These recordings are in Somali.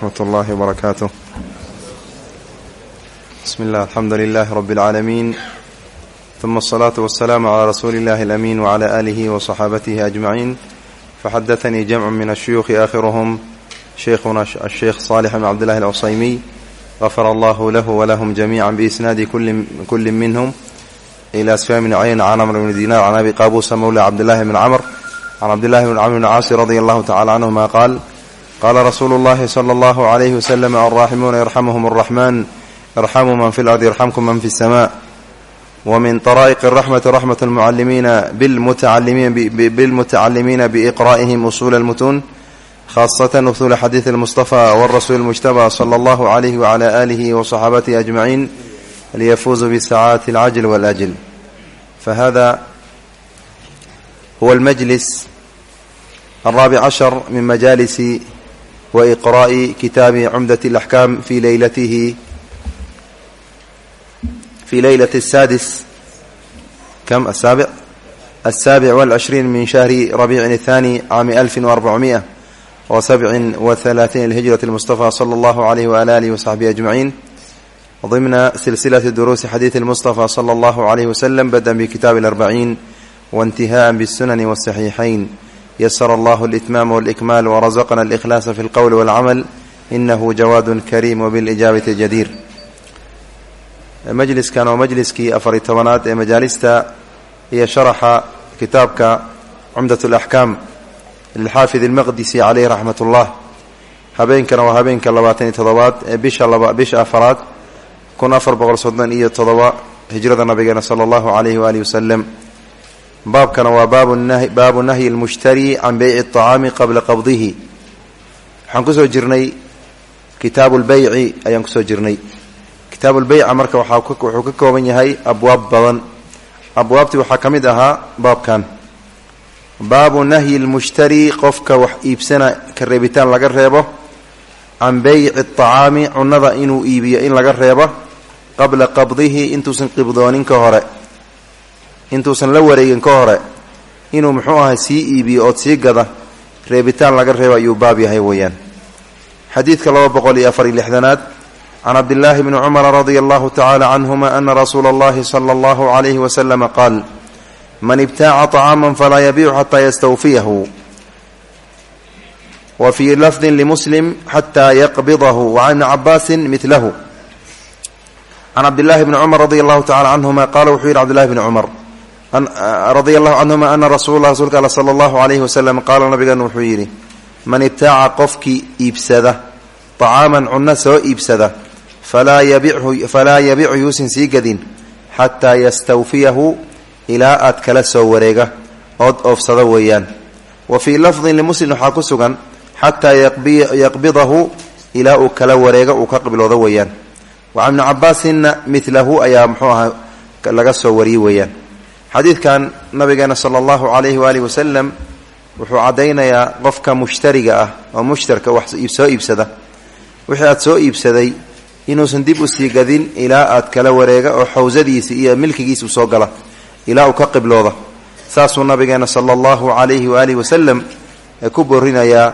mat llahi barakaatu bismi llah alxamdu lilahi rabi اlcaalamiin uma asalaatu wasalaamu calaa rasuuli illahi alamin wcala aalihi wa saxaabatihi ajmaciin faxadatanii jamcu min ashuyuukhi aakhiruhum sheikhuna asheikh saalix bn cabdillahi alcusaymiy gafara allahu lahu walahum jamiica biisnaadi kulli minhum. Ila asfam bn cayn can amr bni dinar can abi qaabuusa mowla cabdillahi bn camr can cabdillahi bn camr bn caasi radia allahu tacala canhuma qaal qaala rasuulu اllahi slى اllahu عalayh waslm alraaximuuna yarxamuhum الraxman yarxamu man fi اlardi yarxamkum man fi الsma wmin طraa'iq الraxmati raxmat اlmucalimiina bilmutacalimiina biiqra'ihim usul اlmutuun khaasatan usul xadiid اlmustafa wاrasuul اlmujtabى slى اllahu عalayh wعlى alihi wصaxaabatihi ajmaciin liyafuuzuu bisacaati اlcajl wاlأjl fahada huwa اlmajlis الraabic cashar min majalisi وإقراء كتاب عمدة الأحكام في ليلته في ليلة السادس كم السابع السابع والعشرين من شهر ربيع الثاني عام ألف وأربعمائة وسبع وثلاثين الهجرة المصطفى صلى الله عليه وعلى آله وصحبه أجمعين ضمن سلسلة دروس حديث المصطفى صلى الله عليه وسلم بدأ بكتاب الأربعين وانتهاء بالسنن والصحيحين ysr allah اlitmaam wاlإkmaal wrazaqna اlإkhlaasa fi اlqowl wاlcamal inahu jawaad kariim wbilijaabati jadiir majliskan waa majliskii afari tobanaad ee majaalista iyo sharaxa kitaabka cumdaة اlaxkaam lilxaafid اlmaqdisi caleyh raxmat اllah habeenkana waa habeenka labaatan iyo todobaad ee bisha bisha afaraad kun afar boqol soddon iyo todoba hijrada nabigeena salى اllahu alayh waalihi waslem baabkana waa baabu nahyi lmushtari can beyci acaami qabla qabdihi. Waxaan ku soo jirnay kitaabu lbeyci ayaan ku soo jirnay. Kitaabu lbeyca marka wuxuu ka kooban yahay abwaab badan. Abwaabtii waxaa ka mid ahaa baabkan. Baabu nahyi lmushtari qofka wax iibsana ka reebitaan laga reebo. Can beyci acaami cunada inuu iibiyo in laga reebo. Qabla qabdihi intuusan qibdoonin ka hore intuusan la wareegin ka hore inuu muxuu ahay sii iibiyo ood sii gada reebitaan laga reebo ayuu baab yahay weeyaan. Xadiidka laba boqol iyo afar iyo lixdanaad can cabdillaahi bni cumara radia allahu tacala canhuma ana rasuula allahi sala allahu calayhi wasalama qaal man ibtaaca طacaama falaa yabiicu xataa yastawfiyahu. Wa fii lafdin limuslim xataa yaqbidahu wa can cabaasin milahu can cumar radia allahu tacala canhuma qaala wuxuu yidhi cbdillahi bni cumar radia allahu canhuma ana rasuula rasuulka all sala allahu alayhi wasalam qaala nabigan wuxuu yidhi man ibtaaca qofkii iibsada طacaaman cunno soo iibsada falaa yabichu yuusan sii gadin xataa yastawfiyahu ilaa aad kala soo wareega ood oofsada weeyaan wa fii lafdin limuslim waxaa ku sugan xataa yaqbidahu ilaa uu kala wareega uu ka qibloodo weeyaan wa can ibni cabaasinna milahu ayaa muxuu ahaa laga soo wariyey weeyaan xadiidkan nabigeena sala allahu calayhi waalihi wasalam wuxuu caddaynayaa qofka mushtariga ah oo mushtarka wax soo iibsada. Wixii aad soo iibsaday inuusan dib u sii gadin ilaa aad kala wareega oo xawsadiisa iyo milkigiisa u soo gala ilaa uu ka qiblooda. Saasuu nabigeena sala allahu calayhi waalihi wasalam ku boorinayaa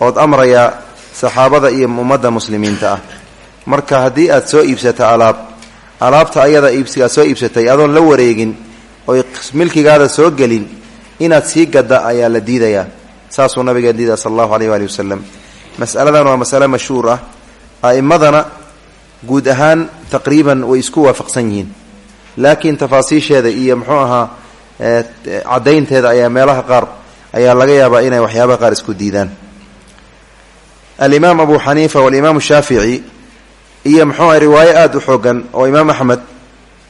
ood amrayaa saxaabada iyo ummadda muslimiinta ah. Marka haddii aad soo iibsata alaab alaabta ayada iibsiga aad soo iibsatay adoon la wareegin oy milkigaada soo gelin inaad sii gadda ayaa la diidayaa saasuu nabiga diidaya sala allahu aleyh waali wasalam masaladan waa masale mashhuur ah. A'immadana guud ahaan taqriiban way isku waafaqsan yihiin. Laakiin tafaasiisheeda iyo muxuu ahaa caddaynteeda ayaa meelaha qaar ayaa laga yaabaa inay waxyaabaha qaar isku diidaan. Alimaam abu xaniifa waalimaam shaafici iyo muxuu ah riwaayo aada u xoogan oo imaam axmed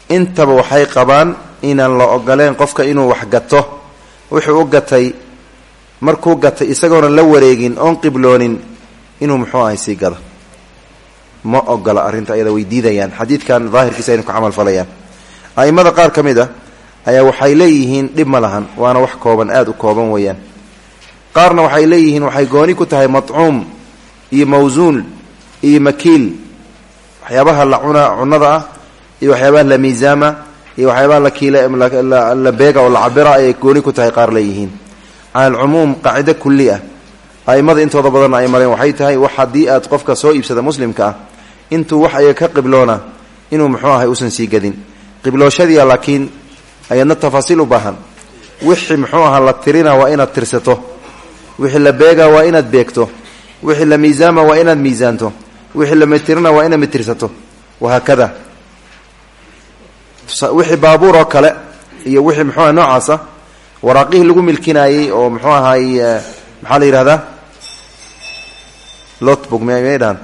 intaba waxay qabaan inaan la ogoleen qofka inuu wax gato. Wuxuu u gatay markuu gatay isagoonan la wareegin oon qibloonin inuu muxuu ahay sii gado ma ogola arrinta ayada way diidayaan. Xadiidkan daahirkiisa aynu ku camal falayaan. A'immada qaar ka mid ah ayaa waxay leeyihiin dhib ma lahan waana wax kooban aada u kooban weeyaan. Qaarna waxay leeyihiin waxay gooni ku tahay matcuum iyo mawsuun iyo makiil. Waxyaabaha la cuna cunada ah iyo waxyaabaha la miisaama iyo waxyaabaha la beega oo la cabira ayay gooni ku tahay qaar leeyihiin cala alcumuum qaacido kulli ah. Aimada intooda badanna ay mareen waxay tahay wax haddii aad qofka soo iibsada muslimka ah intuu wax ayaga ka qibloona inuu muxuu ahay uusan sii gadin. Qiblooshadiia laakiin ayadna tafaasiil u baahan. Wixii muxuu ahaa la tirina waa inaad tirsato. Wixii la beega waa inaad beegto. Wixii la miisaama waa inaad miisaanto. Wixii la mitirina waa inaad mitirsato. Wahaakada wixii baabuur oo kale iyo wixii muxuu aha noocaasa waraaqihii lagu milkinaayey oo muxuu ahaay maxaa la yidhahdaa? Lotbook may dhahan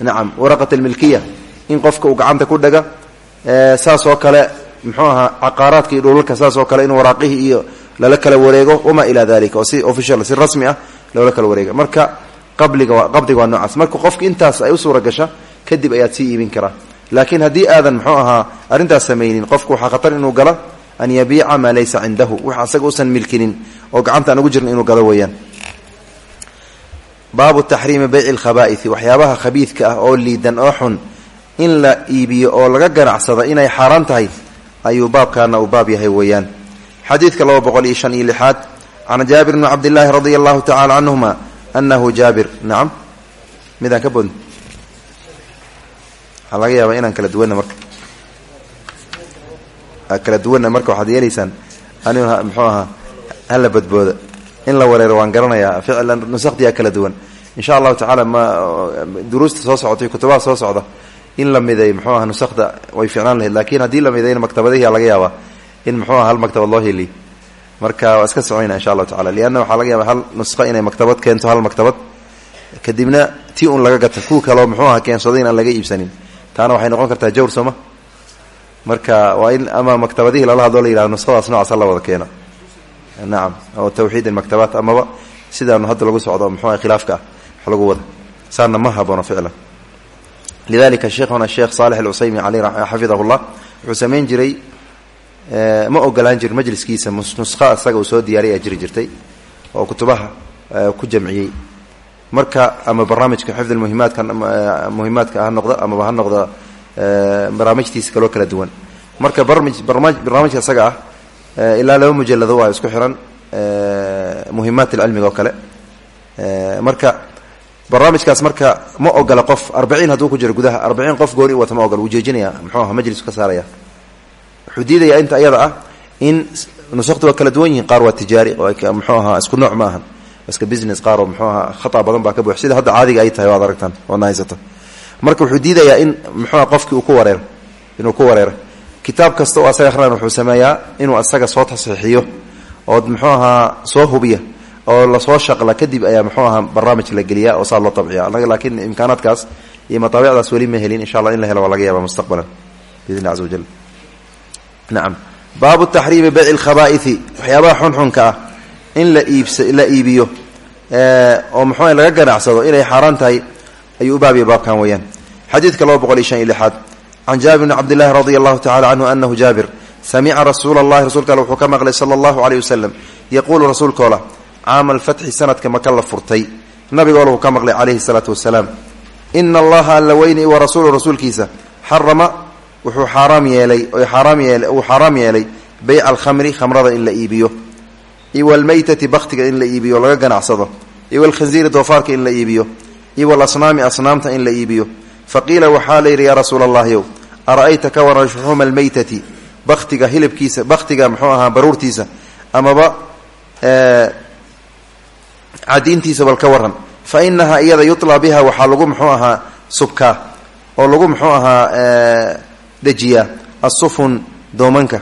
nacam waraqat almilkiya. In qofka uu gacanta ku dhaga saas oo kale muxuu ahaa caqaaraadka iyo dhulalka saas oo kale in waraaqihii iyo lala kala wareego wamaa ilaa dalika oo si official si rasmi ah loola kala wareega. Marka qabliga qabdiga waa noocaas. Marka qofka intaas ay u suura kadib ayaad sii iibin karaa laakiin haddii aadan muxuu ahaa arrintaas samaynin qofku waxaa khatar inuu galo an yabiica maa laysa cindahu. Wax asaga usan milkinin oo gacanta aan ugu jirin inuu gado weeyaan. Baabu taxriimi bayci lkhabaa'ithi waxyaabaha khabiidka ah oo liidan oo xun in la iibiyo oo laga ganacsado inay xaaraan tahay ayuu baabkaana uu baab yahay weeyaan. Xadiidka laba boqol iyo shan iyo lixaad can jaabir bni cabdillaahi radia allahu tacala canhuma anahu waxaa laga inaan kala duwanna marka. Kala duwanna marka waxaad yeelaysaan anigu muxuu ahaa hala badbooda in la wareero waan garanayaa ficlan nusakdiyaa kala duwan. Insha allahu tacaala ma duruusta soo socotay kutubaha soo socda in la miday muxuu aha nusakda way ficnaan lahayd. Laakiin haddii la midayna maktabadihiyaa laga yaabaa in muxuu aha hal maktabad loo heliy marka iska soconayna insha allahu tacala lianna waxaa laga yaaba hal nusqo inay maktabad keento hal maktabad. Kadibna ti un laga gato kuwa kaleo muxuu aha aan laga iibsanin taana waxay noqon kartaa jawr sooma marka waa in ama maktabadihii lala hadloo la yihahdo nusqadaas noocaas la wada keena nacam oo tawxiid maktabaat amaba sidaanu hadda lagu socdo muxuu aha khilaafka ah wada. Saana ma haboono ficlan. Lidalika sheikhuna sheekh saalix alcusaymi caleyh xafidahu llah wuxuu samayn jiray ma ogolaan jirin majliskiisa nusqa isaga soo diyaariya jiri jirtay oo kutubaha ku jamciyey marka ama barnaamijka xifd muhimaadka muhimaadka ha noqdo amaba ha noqdo barnaamijtiisa kaloo kala duwan. Marka barnaamijka isaga ah ilaa laba mujalado waa isku xiran muhimaat cilmiga oo kale. Marka barnaamijkaas marka ma ogola qof arbaciin hadduu ku jiro gudaha arbaciin qof gooni wata ma ogola wuu jeejinaya muxuu aha majlisku ka saaraya. Wuxuu diidaya inta iyada ah in nusaktu waa kala duwan yihiin qaar waa tijaari oo muxuu ahaa isku nooc ma ahan iska business qaar oo muxuu ahaa khata badan baa ka sida hadda caadiga ay tahay waad aragtaan waadna haysato marka wuxuu diidayaa in muxuuha qofkii uu ku wareero inuu ku wareero. Kitaab kasta oo asaga akhrinan wuxuu sameeyaa inuu asaga soo tasxiixiyo oo muxuu ahaa soo hubiya oo la soo shaqla. Kadib ayaa muxuu ahaa barnaamij la geliya oo saa loo tabciya anaga laakiin imkaanaadkaas iyo mataabicdaas weli ma helin insha allah in la helo waa laga yaaba mustaqbalan biidn illahi caza wajal nacam baabu taxriimi bayci lkhabaa'ithi waxyaabaha xunxunka ah in la iibiyo oo muxuu laga ganacsado inay xaaraan tahay ayuu u baabiya baabkan weeyaan. Xadiidka laba boqol iyo shan iyo lixaad. Can jaabir bni cabdillahi radia allahu tacala canhu anahu jaabir samica rasuula allahi rasuulka alle wuxuu ka maqlay sala allahu caleyh wasalam yaquulu rasuulkoola caama alfatxi sanadka maka la furtay nabigoola wuu ka maqlay calayhi salaatu wasalaam ina allaha alla weyni wa rasuulu rasuulkiisa xarama wuxuu xaaraam yeelay uu xaaraam yeelay beyca alkhamri khamrada in la iibiyo iyo walmeytati bakhtiga in la iibiyo laga ganacsado iyo walkhinziiri doofaarka in la iibiyo iyo walasnaami asnaamta in la iibiyo. Faqiila waxaa layidhi yaa rasuula allahiyow ara-ayta ka waran shuxuuma almeytati bakhtiga hilibkiisa bakhtiga muxuu ahaa baruurtiisa amaba cadiintiisa bal ka waran. Fa inahaa iyada yutlaa biha waxaa lagu muxuu ahaa subkaa oo lagu muxuu ahaa dejiyaa asufun doomanka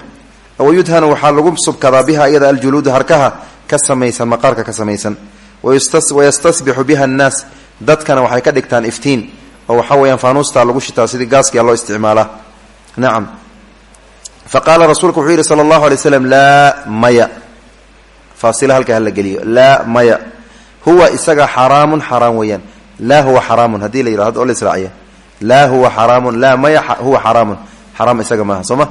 wayudhanu waxaa lagu subkadaa biha iyada aljuluudu harkaha ka samaysan maqaarka ka samaysan wayastasbixu biha annaas dadkana waxay ka dhigtaan iftiin oo waxaa weyaan faanuustaa lagu shitaa sidii gaaskia loo isticmaalaa nacam fa qaala rasuulku wuxuu yidhi sala allahu alay slam laa maya faasila halka hala geliyo laa maya huwa isaga xaraamun xaraam weeyaan laa huwa xaraamun haddii la yidhahdo oo la israaciya laa huwa xaraamun laa maya huwa xaraamun xaraam isaga maaha soo ma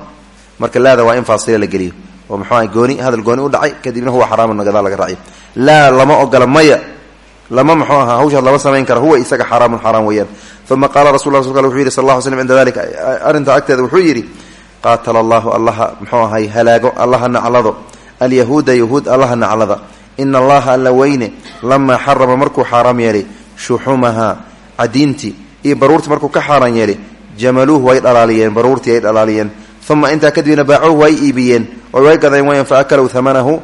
marka laada waa in faasila la geliyo. Oo muxuu gooni? Hadal gooni u dhacay kadibna huwa xaraamun gadaal laga raaciyo laa lama ogola lama muxuu ahaa hawshaas lama samayn kara huwa isaga xaraamun xaraam weeyaan. Uma qaala rasul rasulka wuxuu yidhi sal lla ly slm cinda dalika arrintaa agteeda wuxuu yidhi qaatala allahu allaha muxuu ahay halaago allaha naclado. Alyahuuda yahuud allaha naclada. Ina allaha alla weyne. Lamaa xarama markuu xaaraam yeelay shuxumahaa cadiintii iyo baruurtii markuu ka xaaraan yeelay jamaluuhu way dhalaaliyeen baruurtii ay dhalaaliyeen uma intaa kadibna baacuuhu way iibiyeen oo way gadeen wayaan fa akalow amanahu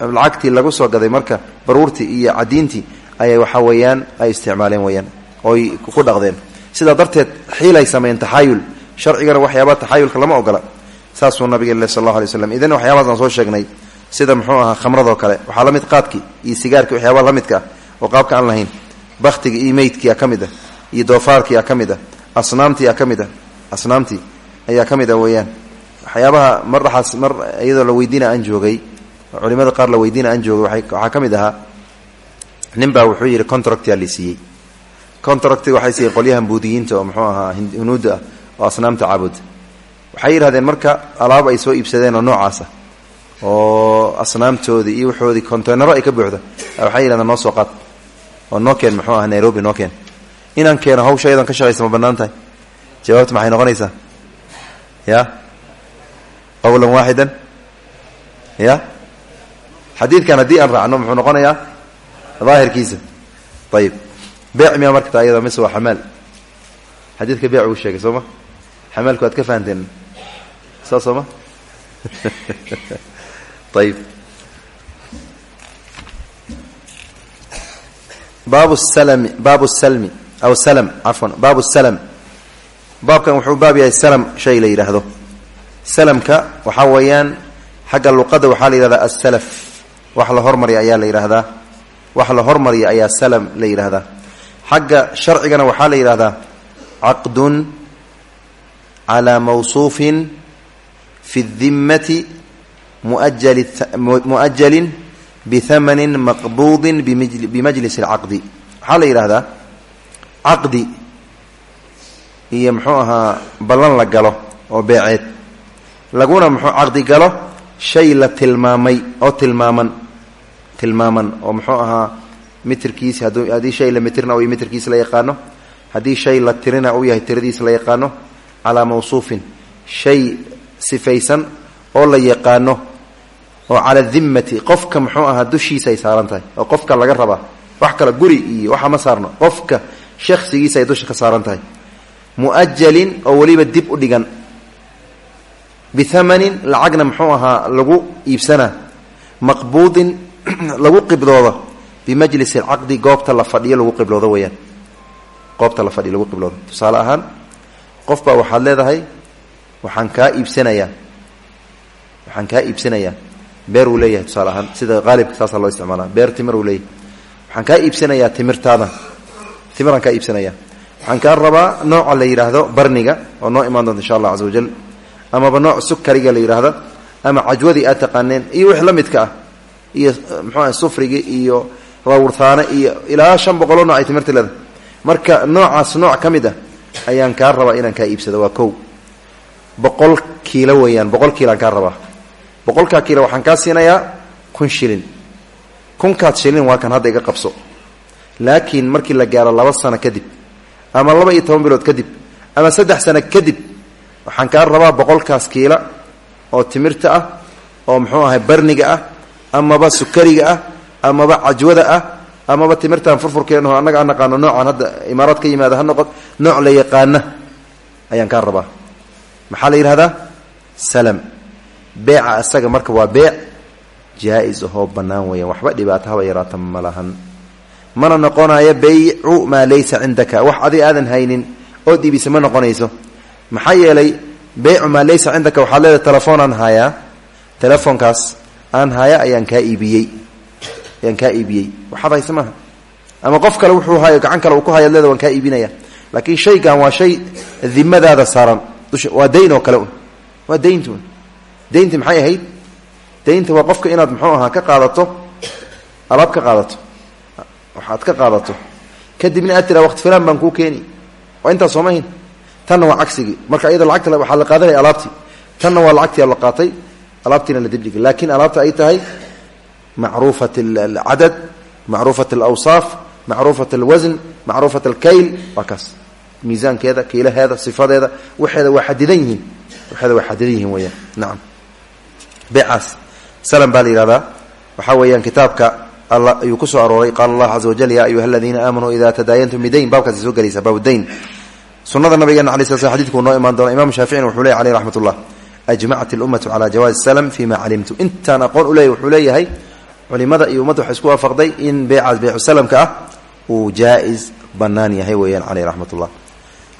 lacagtii lagu soo gaday marka baruurtii iyo cadiintii ayay waxa weeyaan ay isticmaaleen weyaan oy ku dhaqdeen sidaa darteed xiilay sameeyeen taxaayul sharcigana waxyaabaa taxaayulka lama ogola saasuu nabiga ile sal allahu alay slam idan waxyaabahaas aan soo sheegnay sida muxuu ahaa khamradoo kale waxaa la mid qaadkii iyo sigaarkii waxyaabaha la midka ah oo qaabka aan lahayn bakhtiga iyo meydkii a ka ayaa ka mid ah weeyaan. Waxyaabaha mar dhaxaas mar iyadoo la weydiina aan joogay oo culimada qaar la weydiina aan joogay waxaa ka mid ahaa nin baa wuxuu yidhi contractia la siiyey. Contracti waxay siiyeen qolyahan buudiyiinta oo muxuu ahaa hunuudda ah oo asnaamta caabud waxay yidhahdeen marka alaab ay soo iibsadeen oo noocaasa oo asnaamtoodii iyo waxoodii containaro ay ka buuxda waxay yidhahdeen noo soo qaad oo noo keen muxuu aha nairobi noo keen inaan keeno hawsha ayadan ka shaqaysa ma bannaan tahay? Jawaabtu maxay noqonaysaa ya qowlan waaxidan ya xadiidkan haddii aan raacno muxuu noqonayaa daahirkiisa ayib beec miyaa marka taa iyada mise waa xamaal xadiidka beec uu sheegay soo ma xamaalku waad ka fahanteen saa soo ma ayib baabu salmi baabu salmi aw baabkan wuxuu baab yahay salm shay la yidhaahdo. Salamka waxaa weeyaan xagga luqadda waxaa la yidhahdaa asalaf wax la hormarya ayaa la yidhaahdaa. Wax la hormarya ayaa salam la yidhaahdaa. Xagga sharcigana waxaa la yidhahdaa caqdun calaa mawsuufin fi dimmati muajalin bihamanin maqbuudin bimajlis alcaqdi waxaa la yidhaahdaa caqdi iyo muxuu ahaa ballan la galo oo beeceed. Laguna muxuu caqdi galo shay la tilmaamay oo tilmaaman. Tilmaaman oo muxuu ahaa mitirkiisi haddii shay la mitirna u mitirkiisa la yaqaano. Haddii shay la tirina uu yahay tiradiisa la yaqaano calaa mawsuufin. Shay sifaysan oo la yaqaano oo cala dimmati. Qofka muxuu ahaa dushiisa ay saaran tahay oo qofka laga rabaa. Wax kale guri iyo waxa ma saarno. Qofka shakhsigiisa ay dusha ka saaran tahay muajalin oo weliba dib u dhigan. Bihamanin lacagna muxuu ahaa lagu iibsanaa maqbuudin lagu qibloodo. Bimajlis alcaqdi goobta la fadhiyo lagu qibloodo weyaan goobta la fadhiyo lagu qibloodo. Tusaale ahaan qof baa waxaad leedahay waxaan kaa iibsanayaa waxaan kaa iibsanayaa beer uu leeyahay tusaale sida qaalibka saasaa loo isticmaala beer timir uu leeyahay. Waxaan kaa iibsanayaa timirtaadan timiraan kaa iibsanaya waxaan kaa rabaa nooca la yidhaahdo barniga oo noo imaan doonta insha allah casa wajal amaba nooc sukariga la yidhaahdo ama cajwadii aad taqaaneen iyo wix la midka ah iyo muxuuah sufrigi iyo rawrtaane iyo ilaa shan boqoloo nooc ay timirta leedahay marka noocaas nooc ka mid ah ayaan kaa rabaa inaan kaa iibsado waa kow. Boqol kiilo weeyaan boqol kiilaan kaa rabaa. Boqolkaa kiilo waxaan kaa siinayaa kun shilin. Kunkaad shilin waa kan hadda iga qabso. Laakiin markii la gaaro laba sano kadib ama laba iyo toban bilood kadib ama saddex sano kadib waxaan kaa rabaa boqolkaas kiila oo timirta ah oo muxuu ahay barniga ah amaba sukariga ah amaba cajwada ah amaba timirtan furfurkeenaho annaga aan naqaano noocaan hadda imaaraad ka yimaada ha noqon nooc la yaqaana ayaan kaa rabaa. Maxaa la yidhahdaa salam. Beeca isaga marka waa beec jaa-is ahoo bannaan weeyaan. Waxba dhibaato haba yaraata ma lahan mana noqonayo baycu maa laysa cindaka. Wax adi aadan haynin ood iibisa ma noqonayso. Maxaa yeelay baycu maa laysa cindaka waxaad leedahay telefoon aan haayaa telefoonkaas aan haaya ayaan kaa iibiyey. Ayaan kaa iibiyey. Waxaad hayse maaha. Ama qof kale wuxuu hayo gacan kale uu ku hayaad leeda waan kaa iibinaya. Laakiin shaygan waa shay dimadaada saaran. Waa dayn oo kale un. Waa daynta un. Daynta maxay ahayd? Daynta waa qofka inaad muxuu ahaa ka qaadato alaab ka qaadato waxaad ka qaadato. Kadibna aad tiraa waqti filaan baan kuu keeni. Waa intaas sooma tanna waa cagsigii. Marka iyada lacagta waxaa la qaadanaya alaabtii. Tanna waa lacagtii la qaatay. Alaabtiina la dibdhigay laakiin alaabta ay tahay macruufat alcadad macruufat alawsaaf macruufat alwasn macruufat alkayl waa miisaankeeda kiilaheeda sifadeeda waxeeda waa xadidan yihiin. Waxeeda waa xadidan yihiin weyaan nacam beecaas. Salam baa la yihahdaa waxaa weeyaan kitaabka ayuu ku soo arooray. Qaala allah caza wajal yaa ayuha aladiina aamanuu ida tadaayantum bidayn baabkaasi soo gelaysa baabudayn sunada nabigeena alay sl xadidku noo imaan doona imam shaaficina wuxuu ley aleyh raxmat ajmacat ilummatu cala jawaazi salm fima calimtu. Intaan aqoon u wuxuu leeyahay culimada iyo ummadda waxay isku waafaqday in beecaas beycu salamka ah uu jaa-is banaan yahay weeyaan caleyh raxmat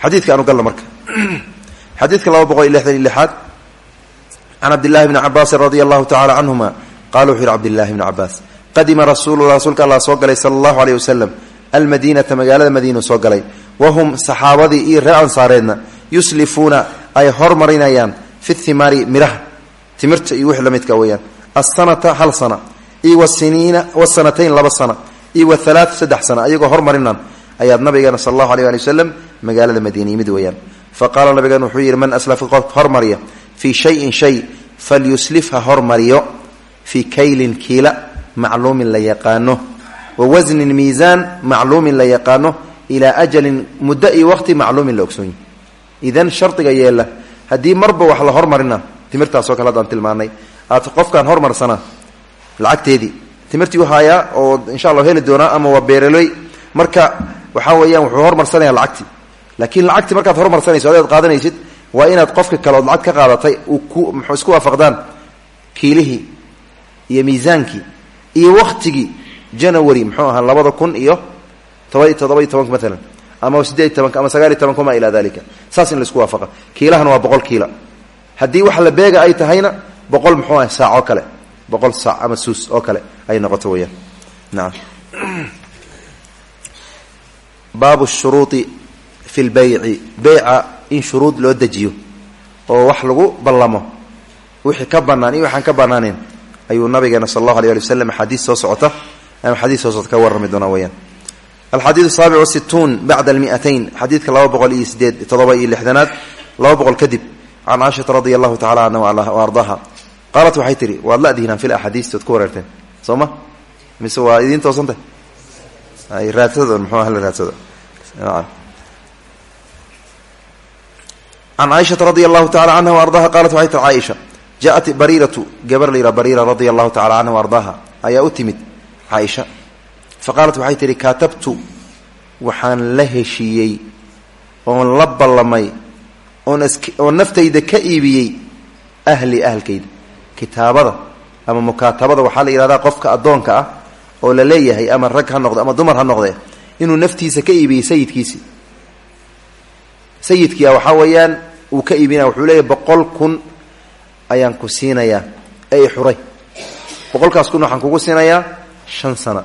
xadiidka aanu galna marka. Xadiidka laba boqol iyo lixdan iyo lixaad. Can cabdillahi bni cabaasin radia allahu tacala canhuma qala wuxuu yihi cabdillahi bni cabaas qadima rasuulula rasuulka allah soo galay sala allahu aleyh wasalam almadiinata magaalada madiinu soo galay. Wahum saxaabadii iyo reer ansaareedna yuslifuuna ay hormarinayaan fi thimaari miraha timirta iyo wixii lamidka weeyaan. Asanata hal sana iyo wasiniina wasanatayn laba sana iyo wathalaat saddex sana ayagoo hormarinaan ayaad nabigeena sala allahu aleyh ali wasalam magaalada madiina yimid weeyaan. Fa nabigeena wuxuu yidhi man aslafa qof hormariya fii shayin shay falyuslif hormariyo fii kaylin kiila macluumin la yaqaano. Wa wasnin miisaan macluumin la yaqaano. Ilaa ajalin muddo iyo waqti macluumin la ogsoonyi idan shardiga yeela haddii marba wax la hormarina timirtaasoo kale haddaan tilmaanay aad qofkaan hormarsanaa lacagteedii timirtii u haayaa oo insha allah heli doonaa ama waa beeraley marka waxaa weeyaan wuxuu hormarsanaya lacagtii. Laakiin lacagtii markaad hormarsanayso adaad qaadanaysid waa inaad qofka kale ood lacag ka qaadatay ku isku waafaqdaan kiilihii iyo miisaankii iyo waktigii janawary muxuu ahaa labada kun iyo toba ama sideed tobanka ama sagaal tobanka ma ilaa dalika saas in la isku waafaqa kiilahana waa boqol kiila. Haddii wax la beega ay tahayna boqol muxuu ah saac oo kale. Boqol saac ama suus oo kale ay noqoto weyaan naam. Baabu shuruui fi lbeyci beyca in shuruud loo dejiyo oo wax lagu ballamo. Wixii ka banaan iyo waxaan ka banaanayn ayuu nabigeena sal allahu alay ali waslm xadiis soo socota ama xadiis soo socota ka warrami doonaa weyaan alxadiidu saabic situun bacda almiatayn xadiidka laba boqol iyo sideed toddoba iyo lixdanaad laba boqol kadib can caaishata radia allahu tacala wa ardaaha qaalat waxay tihi waad la adihnaan fil axaadiis ood ku wareerteen. Soo ma? Mise waa idiin toosantah raadsada muxuu ah la raadsada can caaishata radia wa ardaha qaalat waxay tihi caaisha jaaءat bariiratu gabar layidhaha bariira radia allahu tacala canha ardaaha ayaa u timid caaisha. Faqaalat waxay tihi kaatabtu waxaan la heshiiyey oon la ballamay oon oon naftayda ka iibiyey ahli ahalkayda kitaabada ama mukaatabada waxaa la yidhahdaa qofka addoonka ah oo la leeyahay ama rag ha noqdo ama dumar ha noqdee inuu naftiisa ka iibiyey sayidkiisi. Sayidkia waxaa weeyaan uu ka iibinaya wuxuu leeyahay boqol kun ayaan ku siinayaa. Ee xuray boqolkaas kun waxaan kugu siinayaa shan sana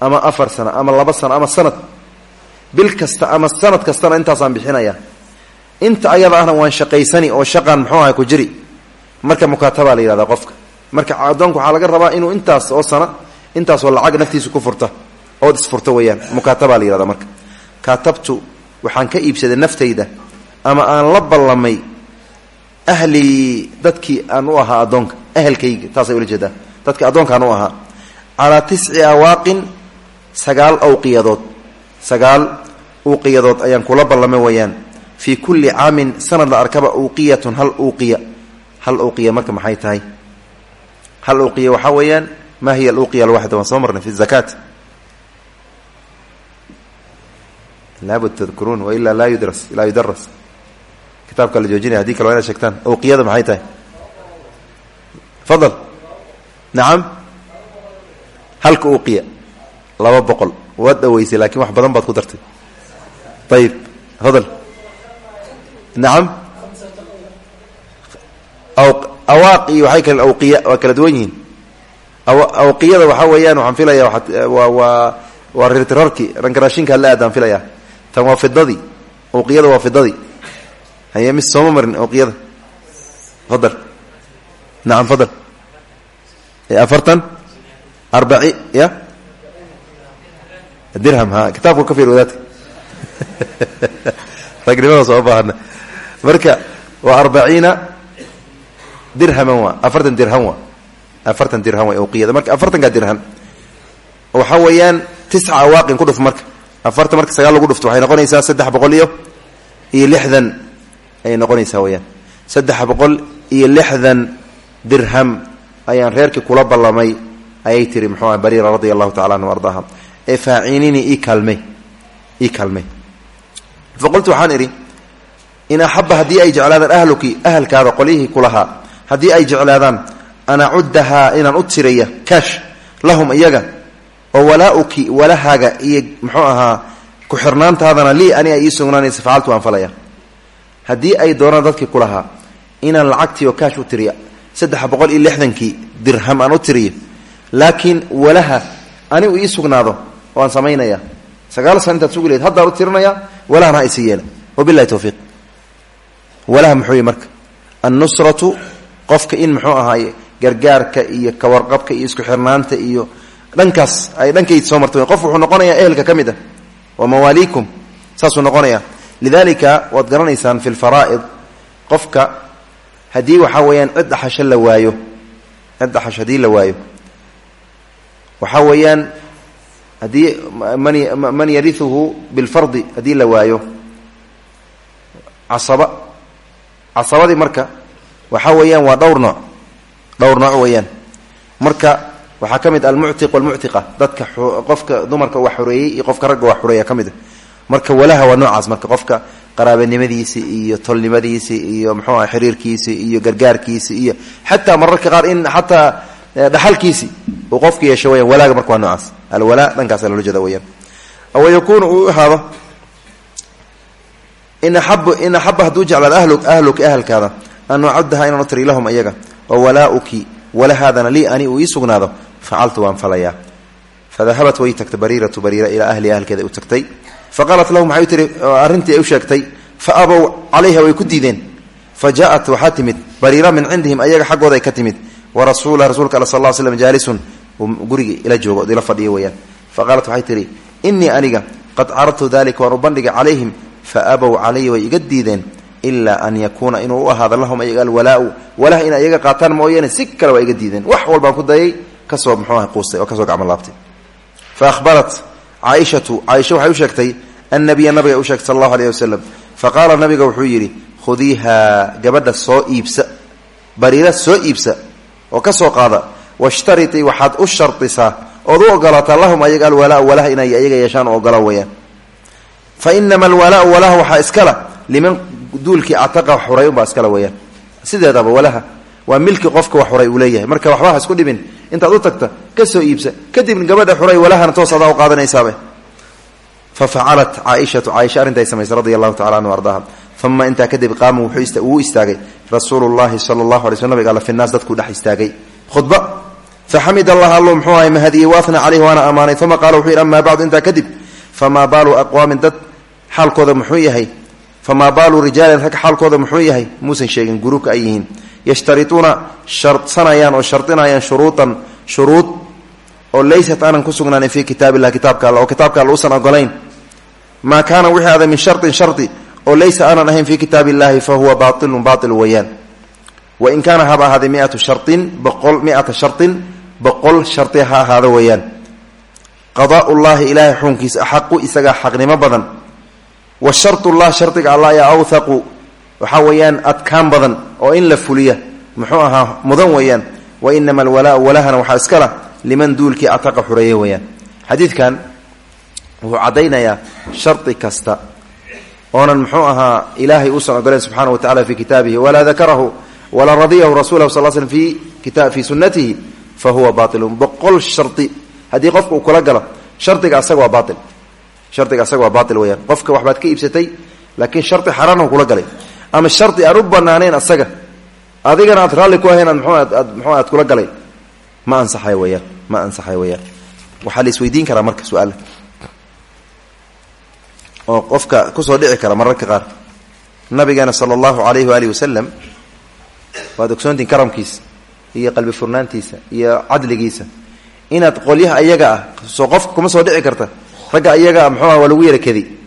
ama afar sano ama laba sano ama sanad. Bil kasta ama sanad kastana intaasaan bixinayaa. Inta ayada ahna waan shaqaysani oo shaqan muxuu aha ku jiri. Marka mukaataba la yihahda qofka. Marka addoonku waxaa laga rabaa inuu intaas oo sana intaasoo lacag naftiisa ku furta ood isfurto weeyaan. Mukaataba la yihahda marka. Kaatabtu waxaan ka iibsaday naftayda ama aan la ballamay ahlii dadkii aan u ahaa addoonka ahelkayga taasay ula jeedaa dadkii addoonkaan u ahaa. Calaa tisci awaaqin sagaal awqiyadood. Sagaal uuqiyadood ayaan kula ballamay weeyaan fii kulli caamin sanad la arkaba uuqiyatun hal uuqiya hal uuqiya marka maxay tahay? Hal uuqiya waxaa weeyaan maa hiya aluuqiya alwaxida waan soo marnay fi zakaat. Laabud tadkuruun wailaa laa yudras laa yudaras kitaabka la joojinaya haddii kale waa inaad sheegtaan. Awqiyada maxay tahay? Fadal. Nacam halka uuqiya laba boqol. Waad dhaweysay laakiin wax badan baad ku dartay. Ayib fadal. Nacam awaaq iyo waxay kale awqiya waa kala duwan yihiin. Awqiyada waxaa weeyaan waxaan filaya waa waa waa rirtirarki rankaraashinka hadla aadaan filaya tan waa fidadii haye mis sooma marin awqiyada fadal. Nacam fadal. Afartan? Arbaci ya? Dirham ha kitaabku ka fiir wadaadka. Ragnimada soo baahana marka waa arbaciina dirhaman waa afartan dirham waa afartan dirham waa awqiyada marka afartankaa waxaa weeyaan tisca awaaqin ku dhuf marka. Afartan marka sagaal lagu dhufto waxay noqonaysaa saddex boqol iyo iyo lixdan ayay noqonaysaa weyaan saddex boqol iyo lixdan dirham ayaan reerkii kula ballamay ayay tiri muxuu aha bariira radia allahu tacala anhu ardaaha ee faacininii ii kaalmey ii kaalmey fa qultu waxaan idhi in axaba ay jeclaadaan ahluki ahalkaada qolyihii kulahaa haddii ay jeclaadaan an acuddahaa inaan u tiraya kaash lahum iyaga oo walaa-uki walahaaga iyo muxuu ahaa ku-xirnaantaadana lii ani ay ii sugnaanaysa aan falaya haddii ay doonaan dadkii kulahaa inaan lacagtii oo kaash u tiriya saddex boqol iyo lixdankii dirham aan u tiriyo laakiin walaha anigu ii sugnaado waan samaynaya. Sagaal san intaad sugi lahayd haddaan u tirinaya walahana ha isi yeela. Walaha muxuu marka? Annusratu qofka in muxuu ahaaye gargaarka iyo kawarqabka iyo isku xirnaanta iyo dhankaas ay dhankayda soo marta qof wuxuu noqonayaa ehelka ka mid ah. Wa mawaaliikum saasuu noqonaya lidalika waad garanaysaan fi lfaraa'id qofka haddii waxaa weeyaan cid dhaxasho la waayo cid dhaxash haddii la waayo. Waxaa weeyaan haddii man man yariuhu bilfardi haddii la waayo. Casaba casabadii marka waxaa weeyaan waa dhowr nooc. Dhowr nooc weeyaan. Marka waxaa ka walmuctiqa dadka qofka dumarka wax xoreeyey qofka ragga wax xoreeya marka walaha waa noocaas. Marka qofka qaraabanimadiisi iyo tolnimadiisi iyo muxuu aha xiriirkiisi iyo gargaarkiisi iyo xataa mararka qaar in xataa dhaxalkiisi uu qofka yeesho weyaan walaaga marka waa noocaas. Alwalaa dhankaasa loola jeeda weyaan aw yakuunu uu ahaado in aab in axaba hadduu jeclaado ahlu ahluki ahalkaada an ucadaha inaan tiri lahum ayaga oo walaa-uki walahaadana lii ani uu ii sugnaado facaltu waan falayaa. Fadahabat way tagtay bariiratu bariira ilaa ahliha ahalkeeda u tagtay faqaalat lahum waxay u tihi arrintii ay u sheegtay fa abow calayha way ku diideen. Fa jaaءat waxaa timid bariira min cindihim ayaga xaggooda ay ka timid. Wa rasuula rasuulka al sal l slm jaalisun gurigi ila joogo ila fadhiyo weyaan fa qaalat waxay tihi inii aniga qad caradtu dalika waan u bandhigay calayhim fa abow calaya way iga diideen. Ilaa an yakuuna inuu u ahaado lahum ayaga alwalaau walah in ayaga qaataan si kale waa iga diideen. Wax walbaan ku ka soo ahbarat caaishatu caaisha waxay u sheegtay annabiya nabiga u sheegtay sal allahu aleyh wasalam fa nabiga wuxuu yidhi khudiiha gabadha soo iibsa bariira soo iibsa oo ka soo qaada washtaritii waxaad u shardisaa ood u ogolaataa lahum ayaga alwalaa walaha inay ayaga yeeshaan oo ogola weyaan fa inama alwalaau walaha waxaa iskala liman duulkii actaqa xuray unbaa iskala weyaan sideedaba walaha waa milki qofka wax xuray uu leeyahay. Marka waxba isku dhibin intaad u tagta ka soo iibsa kadibna gabadha xuray walahana toos adaa u qaadanaysaaba. Fa facalat caaishatu caaisha arrintaay samaysay radia allahu tacala anhu ardaaha. Uma intaa kadib qaama wuu istaagay. Rasuulu llahi sala allahu alay sl nabiga alla fi naas dadkuu dhex istaagay. Khudba. Faxamid allah allu muxuu ahay mahadiyey waafna caleyhi waana wuxuu yidhi amaa bacdu kadib famaa baalu aqwaamin dad xaalkooda muxuu yahay. Famaa baalu rijaalin rag muxuu yahay. Muusan sheegin guruubka ay yashtarituuna sharsanayaan oo shardinayaan shuruudan shuruud oo laysat aanan ku sugnaanin fii kitaab illah kitaabka alla oo kitaabka alla uusan ogolayn maa kaana wixii ada min sharin shardi oo laysa aanan ahayn fii kitaab illahi fa huwa baailun baail weeyaan. Wain kaana haba ahaaday miatu sharin boqol miata sharin boqol shardi ha ahaado weeyaan. Qadaa llahi ilaahay xukunkiisa axaqu isagaa xaqnimo badan. Wa sharullah shardiga allah ayaa awthaqu waxaa weeyaan adkaan badan oo in la fuliya muxuu ahaa mudan weeyaan. Wa inama alwalaau walahana waxaa iskala liman duulkii ataqa xureeye weeyaan. Xadiidkan wuxuu caddaynayaa shardi kasta oonan muxuu ahaa ilaahay uusan ogoleen subxana wa tacala fi kitaabihi walaa dakarahu walaa radiyahu rasulahu sal slm fii sunnatihi fa huwa baailun boqol shardi. Haddii qofka uu kula galo shardiga asaga waa baail shardiga asaga waa baail weyaan qofka waxbaad ka iibsatay laakiin shardi xaaraan kula galay ama shardi aan u banaanayn asaga. Adigana aad raalli ku ahayn aad mxuaad mxu aad kula galay. Ma ansaxay weyaan ma ansaxay weyaan waxaa la isweydiin karaa marka su'aal. Oo qofka ku soo dhici kara mararka qaar. Nabigeena sala allahu alayhi waalihi wasalam waad ogsoontiin karamkiisa iyo qalbi furnaantiisa iyo cadligiisa. Inaad qolyaha ayaga ah soo qofka kuma soo dhici karta. Ragga ayaga ah waa lagu yara kedi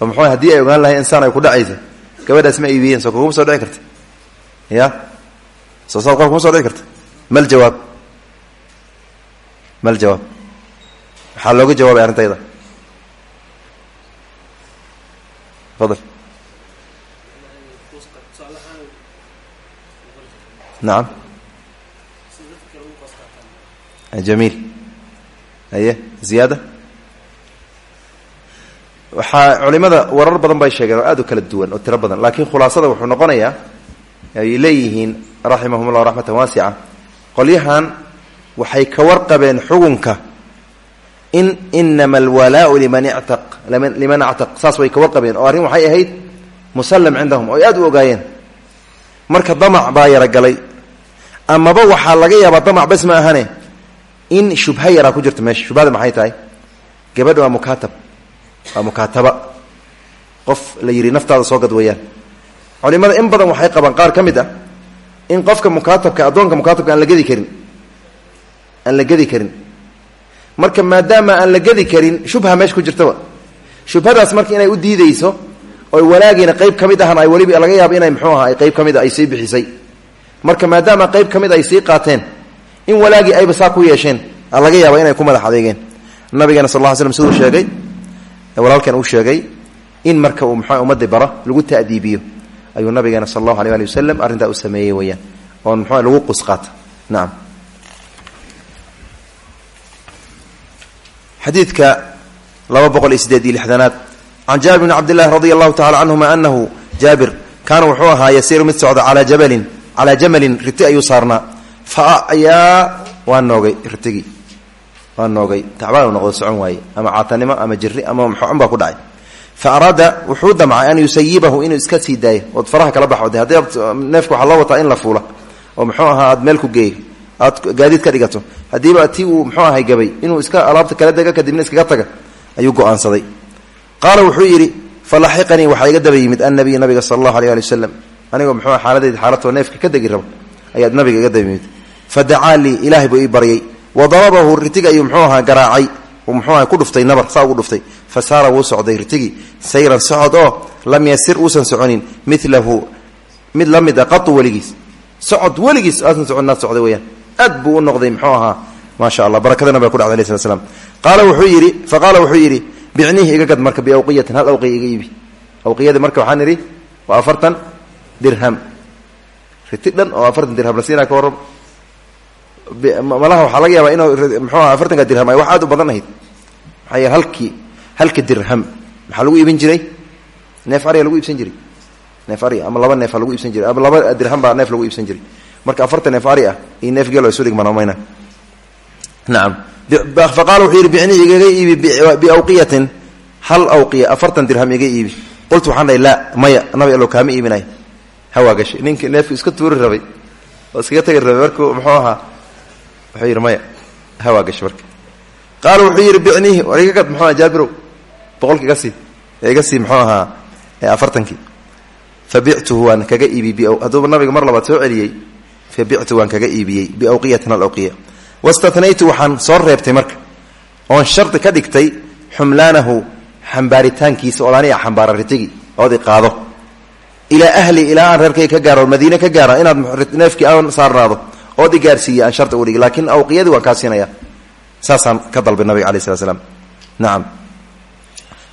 oo haddii ay ogaan lahay insaan ay ku dhacaysa gabadhaas ma iibiyeen soo kuma soo dhici karta. Ya? Soo saad qof kuma soo dhici karta. Mal jawaab. Mal jawaab. Waxaa looga jawaabay arrintayda fadal. Nacam jamiil. Aye ziyaada waxaa culimada warar badan bay sheegeen oo aad u kala duwan oo tiro badan. Laakiin khulaasada wuxuu noqonayaa ay leeyihiin raximahum ullah raxmatan waasica qolyahan waxay ka warqabeen xugunka in inama alwalaau liman ictaq liman actaq saas way ka warqabeen oo arrin waxay ahayd musallam cindahum oo ay aad u ogaayeen. Marka damac baa yaragalay amaba waxaa laga yaabaa damac bes ma ahane in shubha yaraa ku jirta meesha. Shubhada maxay tahay? Gabadha waa waa mukaataba. Qof la yidhi naftaada soo gad weeyaan. Culimada in badan waxay qabaan qaar ka mid ah in qofka mukaatabka addoonka mukaatabka aan la gedi karin. Aan la gedi karin. Marka maadaama aan la gedi karin shubha meesha ku jirtaba. Shubhadaas marka inay u diideyso oy walaagiina qayb ka mid ahna ay weliba laga yaabo inay muxuu aha ay qayb ka mid a ay sii bixisay. Marka maadaama qayb ka mid ay sii qaateen in walaagii ayba saa ku yeesheen laga yaaba inay ku madax adeegeen. Nabigeena sal lla slam siduu sheegay walaalkan uu sheegay in marka uu mxua ummadda bara lagu ta'diibiyo ayuu nabigeena sal allahu alay ali wasalam arrintaa u sameeyey weyaan oon mxua lagu qusqaata nacam xadiidka laba boqol iyo sideed iyo lixdanaad. Can jaabir bni cabdillahi radi allahu tacala canhuma anahu wuxuu ahaa yasiiru mid socda calaa jabalin calaa jamalin riti ayuu fa ayaa waa noogay ritigii waa noogay tacbaan noqdo socon waaye ama caatanimo ama jiri ama maxun baa ku dhacay. Fa araada wuxuu damcay an yusayibahu inuu iska sii daayo ood faraha kala baxo haddii neefka waxaa wataa in la fuula oo muxuu ahaa aad meel ku geeyo aad gaadiid ka dhigato. Haddiiba ti uu muxuu ahay gabay inuu iska alaabta kala dega kadibna iskaga taga ayuu go'aansaday. Qaala wuxuu yidhi falaxiqanii waxaa iga daba yimid annabiy nabiga sala allahu alay ali wasalam anigoo muxuu xaaladayda xaaladoo neefka ka degi rabo ayaad nabiga iga daba yimid. Fa dacaa lii ilaahay buu ii baryay wa darabahu ritig ayuu muxuu ahaa garaacay. Muxuu aha ku dhuftay nabar saa ugu dhuftay. Fa saara wuu socday ritigii sayran socod oo lam yasir uusan soconin. Milahu mid la mid a qatu weligiis. Socod weligiis aasan soconnaad socday weyaan aad buu u noqday muxuu ahaa maa sha allah barakadana baa ku dhacday alay slat slam qaala wuxuu yidhi fa qaala wuxuu yidhi bicnihi iga gad malaha waxaa laga yaabaa inuu muxuu aha afartanka dirham ay wax aad u badan ahayd. Maxaa yeele halkii halka dirham maxaa lagu iibin jiray? Neef ariga lagu iibsan jiray. Neef ari ama laba neefa lagu iibsan jiray. Ama laba dirham baa neef lagu iibsan jiray. Marka afartan neef ari ah iyo neef geelo isu dhigmaan mayna. Nacam fa qaala wuxuu yidhi bicnii igaga iibi biawqiyatin hal awqiya afartan dirham iga iibi. Qultu waxaan dhahay laa maya nabi allow kaama iibinay. Hawaa gashay. Ninkii neefku iska tuuri rabay oo iskaga tegi rabay markuu muxuu ahaa wuxuu yidhi maya hawaa gashay marka. Qaala wuxuu yidhi bicnihi war gad muxuu aha boqolki iga ee iga sii muxuu ahaa afartankii. Fa bictuhu waan kaga iibiyey hadduuba nabiga mar labaad soo celiyey fa bictu waan kaga iibiyey biawqiyatin hal awqiya wastathnaytu waxaan soo reebtay marka oon shardi ka dhigtay xumlaanahu xambaaritaankiisa ood aniga xambaara ritigi ood i qaado. Ilaa ahli ilaa aan ka gaaro madiine ka gaara inaad neefkii aan saarnaado ood i gaarsiiya aan shardi uga dhigi laakiin awqiyadii waan kaa siinaya. Saasaan ka dalbay nabiga alai slat slam nacam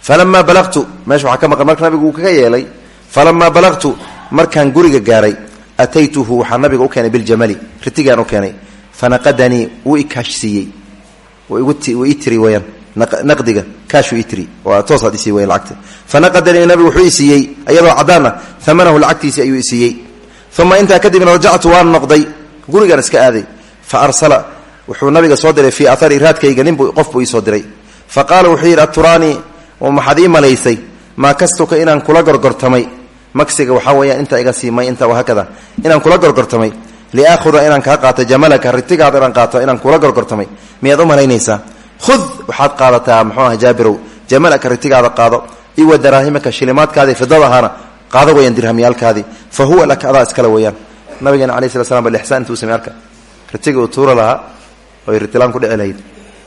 falamaa balaqtu meesha waxaa ka maqan marka nabigu uu kaga yeelay falamaa balaqtu markaan guriga gaaray ataytuhu waxaa nabiga u keenay biljamali ritigaan u keenay. Fanaqadanii wuu ikaashsiiyey wuu ii tiri weyaan naqdiga kaashuu ii tiri. Waa toosaad isii weyan lacagta. Fanaqadanii nabigu wuxuu i siiyey iyadoo cadaan ah lacagtiisii ayuu i siiyey. Uma intaa kadibna rajactu waan noqday gurigaan iska aaday. Fa arsala wuxuu nabiga soo diray fii aari raadkayga ninbu qof buu iisoo diray. Fa qaala wuxuu yidhi aturaanii maxaad malaysay? Maa kastuka inaan kula gorgortamay? Magsiga waxaa weyaan inta iga siimay inta hakada inaan kula gorgortamay? Liaahuda inaan kaa qaato jamalaka ritigaada inaan qaato inaan kula gorgortamay. Miyaad u malaynaysaa? Waxaad qaadataa muxuu aha jaabirow. Jamalaka ritigaada qaado. Iwa daraahimaka shilimaadkaadii fidada ahaana qaado weyaan dirhamyaalkaadii fa huwa laka adaa iskale weyaan nabigeena alai sla slam bal ixsaan intuu samey arka ritiga uu tuura lahaa oy ritilaan ku dhici lahayd.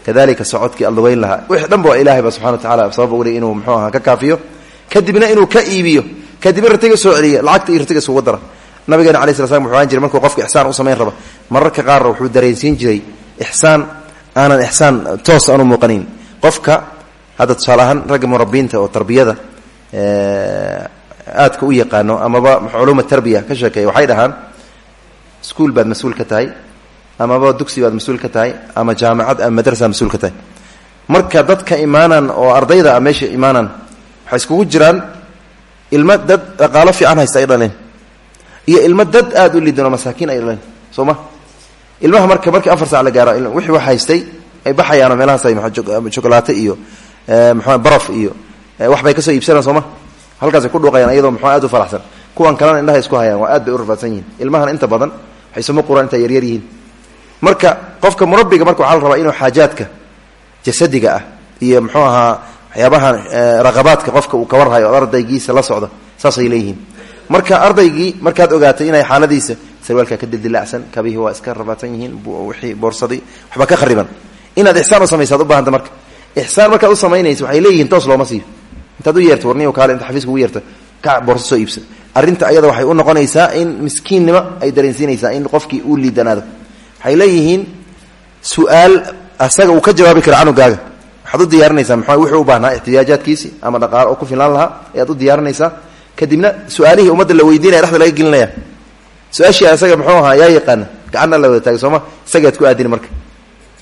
Kadalika socodkii allugeyn lahaa. Wixii dhan ba ilahayba subxana wa tacala sabab uga dhig inuu muxuu aha ka kaafiyo. Kadibna inuu ka iibiyo. Kadibna ritiga soo celiya lacagta iyo ritiga isugu dara. Nabigeena alai sla slam wuxu ixsaan u samayn raba mararka qaarna wuxuu dareensiin jiray ixsaan aanan ixsaan toos aan u muuqanayn qofka hadda tusaale ahaan ragga oo tarbiyada aadka u yaqaano amaba culuuma tarbiya ka sheekeeya waxay dhahaan iskuul baad mas'uul ka tahay amaba dugsi baad mas'uul ka tahay ama jaamacad ama madrasa mas'uul ka tahay. Marka dadka imaanan oo ardayda a meesha imaanan waxay jiraan ilmo dad dhaqaalo fiican haysta ay iyo ilmo dad aada u lidan oo ay dhaleen soo ma? Marka markii afar sac la gaaro wixii wax haystay ay baxayaanoo meelahaas ay chocolaato iyo mxua baraf iyo waxbay ka soo iibsanaan sooma halkaasay ku dhuuqayaan iyadoo mxua aad u faraxsan. Kuwan kalena indhaha isku hayaan waa aad bay u rafaadsan yihiin ilmahan inta badan waxay suma quraan intay yaryar yihiin. Marka qofka murabbiga marka waxaa la rabaa inuu xaajaadka jasadiga ah iyo mxuu ahaa waxyaabaha raqabaadka qofka uu kawarhayo od ardaygiisa la socda saasay leeyihiin. Marka ardaygii markaad ogaatay inay xaaladiisa sarwaalka ka dildilacsan kabihii waa iska rabaadsan yihiin wii boorsadii waxba ka khariban. Inaad ixsaan u samaysaad u baahanta marka. Ixsaan markaad u samaynaysa waxay leeyihiin toos looma siiyo. Intaad u yeerto warniyo kaale inta xafiiska ugu yeerta ka boorso soo iibsa arrinta ayada waxay u noqonaysaa in miskiinnimo ay dareensiinaysaa in qofkii uu liidanaado. Waxay leeyihiin su'aal asaga uu ka jawaabi karo canugaaga waxaad u diyaarinaysaa mxua wuxuu u baahnaa ixtiyaajaadkiisi ama dhaqaalo oo ku filaan lahaa? Ayaad u diyaarinaysaa. Kadibna su'aalihii ummadda la weydiinaya dhexda laga gelinaya. Su'aashii asaga muxuu ahaa yaa yaqaana gacanna la wada taagay sooma isagaad ku aadini marka.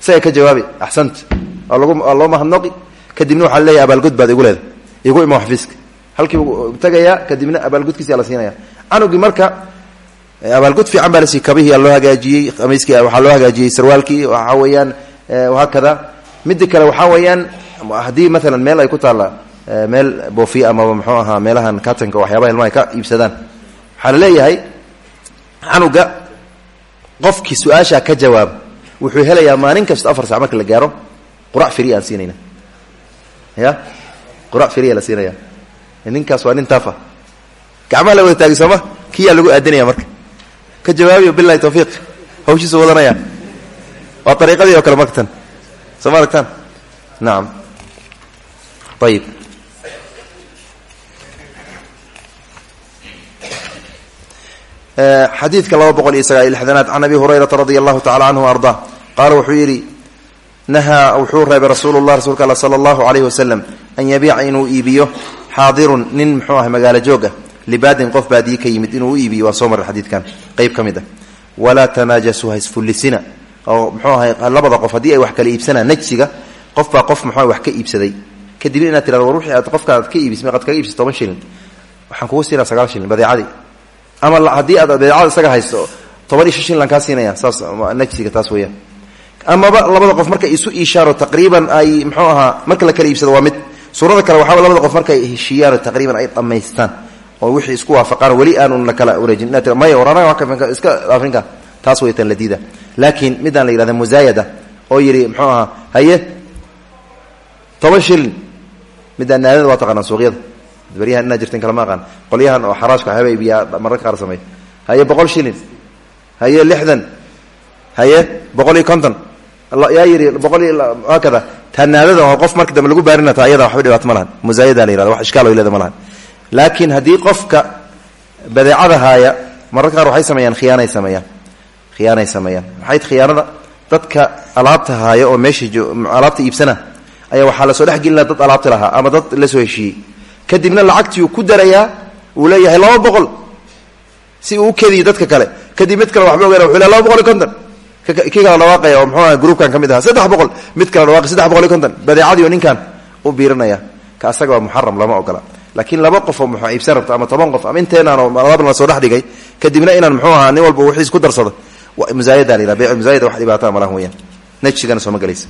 Isaga ka jawaabi axsanta oo loo mahadnoqi kadibna waxaa leeyahy abaalgud baad igu leeda igu imo xafiiska halkiibu tagayaa kadibna abaalgudkiisa la siinaya. Canugii marka abaalgud fiican baa lasiiy kabihii loo hagaajiyey qamiiskii waxaa loo hagaajiyey sarwaalkii waxaa weeyaan hakada midi kale waxaa weeyaan haddii maalan meel ay ku taalla meel boofiya amaba muxuu ahaa meelahan katanka waxyaabaha ilmaha ka iibsadaan. Waxaa la leeyahay canuga ka jawaab wuxuu helayaa maalin kasta afar sac marka la gaaro qurac firiya siinayna ya? Qurac firiya la siinaya ninkaas waa nin taafa. Gacmaha la wada taagi sooma kiyaa lagu aadinaya marka. Ka jawaabiyo bilahi tawfiiq. Hawshiisu wadanaya. Waa ariiqadii oo kale marka tan soo ma aragtaan? Nacam ayib xadiidka laba boqol iyo sagaal iyo lixdanaad can abi hurayrata radia allahu tacala canhu ardaa qaala wuxuu yidhi nahaa wuxuu reebay rasuulu lah rasuulka alla sala allahu alayhi wasalam xaadirun nin muxuu ah magaalo joog ah libaadin qof baadiye ka yimid inuu iibiyo waa soo maray xadiidkan. Qeyb ka mid ah walaa tanaajasuu oo muxuu ahay labada qof haddii ay wax kala iibsanaan najsiga qof baa qof muxuu wax ka iibsaday. Kadibna inaad tirado war aad qofka aad ka iibis meeqad kaga iibsay toban shilin. Waxaan kugu siinaa sagaal shilin badeecadii. Ama haddii aad badeecada isaga haysto toban shilin laan kaa siinaya saas najsiga taas weeyaan. Amaba labada qof markay isu iishaaro taqriiban ay muxuu ahaa marka la kala iibsado waa mid suurada kale waxaa labada qof markay heshiiyaano taqriiban ay dhammaystaan oo wixii isku waafaqaan weli aanun la kala wareejin. Maya war anaga iska afrinka taas way tan la diida laakiin midaan la yidhahda musaayada oo yidhi muxuu ahaa haye toban shilin. Midaan naadada waa taqaanaan suuqyada. Baryahan inaa jirtan kalama aqaan. Qolyahan oo xaraashka waxyaaba iibiyaa mararka qaar sameeya haye boqol shilin. Haye lixdan. Haye boqol iyo konton. Yaa yidhi boqol iyo haakada tanaadada oo qof marka dambe lagu baarina ta ayada waxba dhibaato ma musaayada la yirahda wax ishkaal oy leeda ma laakiin haddii qofka badeecada haaya mararka qaar waxay sameeyaan khiyaanay sameeyaan khiyaanay sameeyaan. Maxay khiyaanada? Dadka alaabta haaya oo meesha alaabta iibsana ayaa waxaa la soo dhex gelinaa dad alaabta lahaa ama dad la soo heshiiyey. Kadibna lacagtii uu ku darayaa uu leeyahay laba boqol si uu u kediyo dadka kale. Kadib mid kale waxba ogaan wuxuu leeyahay laba boqol iyo konton kii kala dhawaaqaya oo muxuu aha groupkan ka mid ahaa saddex boqol mid kala dhawaaqay saddex boqol iyo konton. Badeecadii oo ninkan u biirinaya. Ka asaga waa muxaram lama ogola. Laakiin laba qof oo muxuu iibsan rabta ama toban qof ama inteenaan oo alaabna la soo dhex kadibna inaan muxuu ahaa walba wixiis ku darsado. Musaayada la baycu musaayada wax dhibaataa malahan weeyaan. Najsigana sooma galaysa.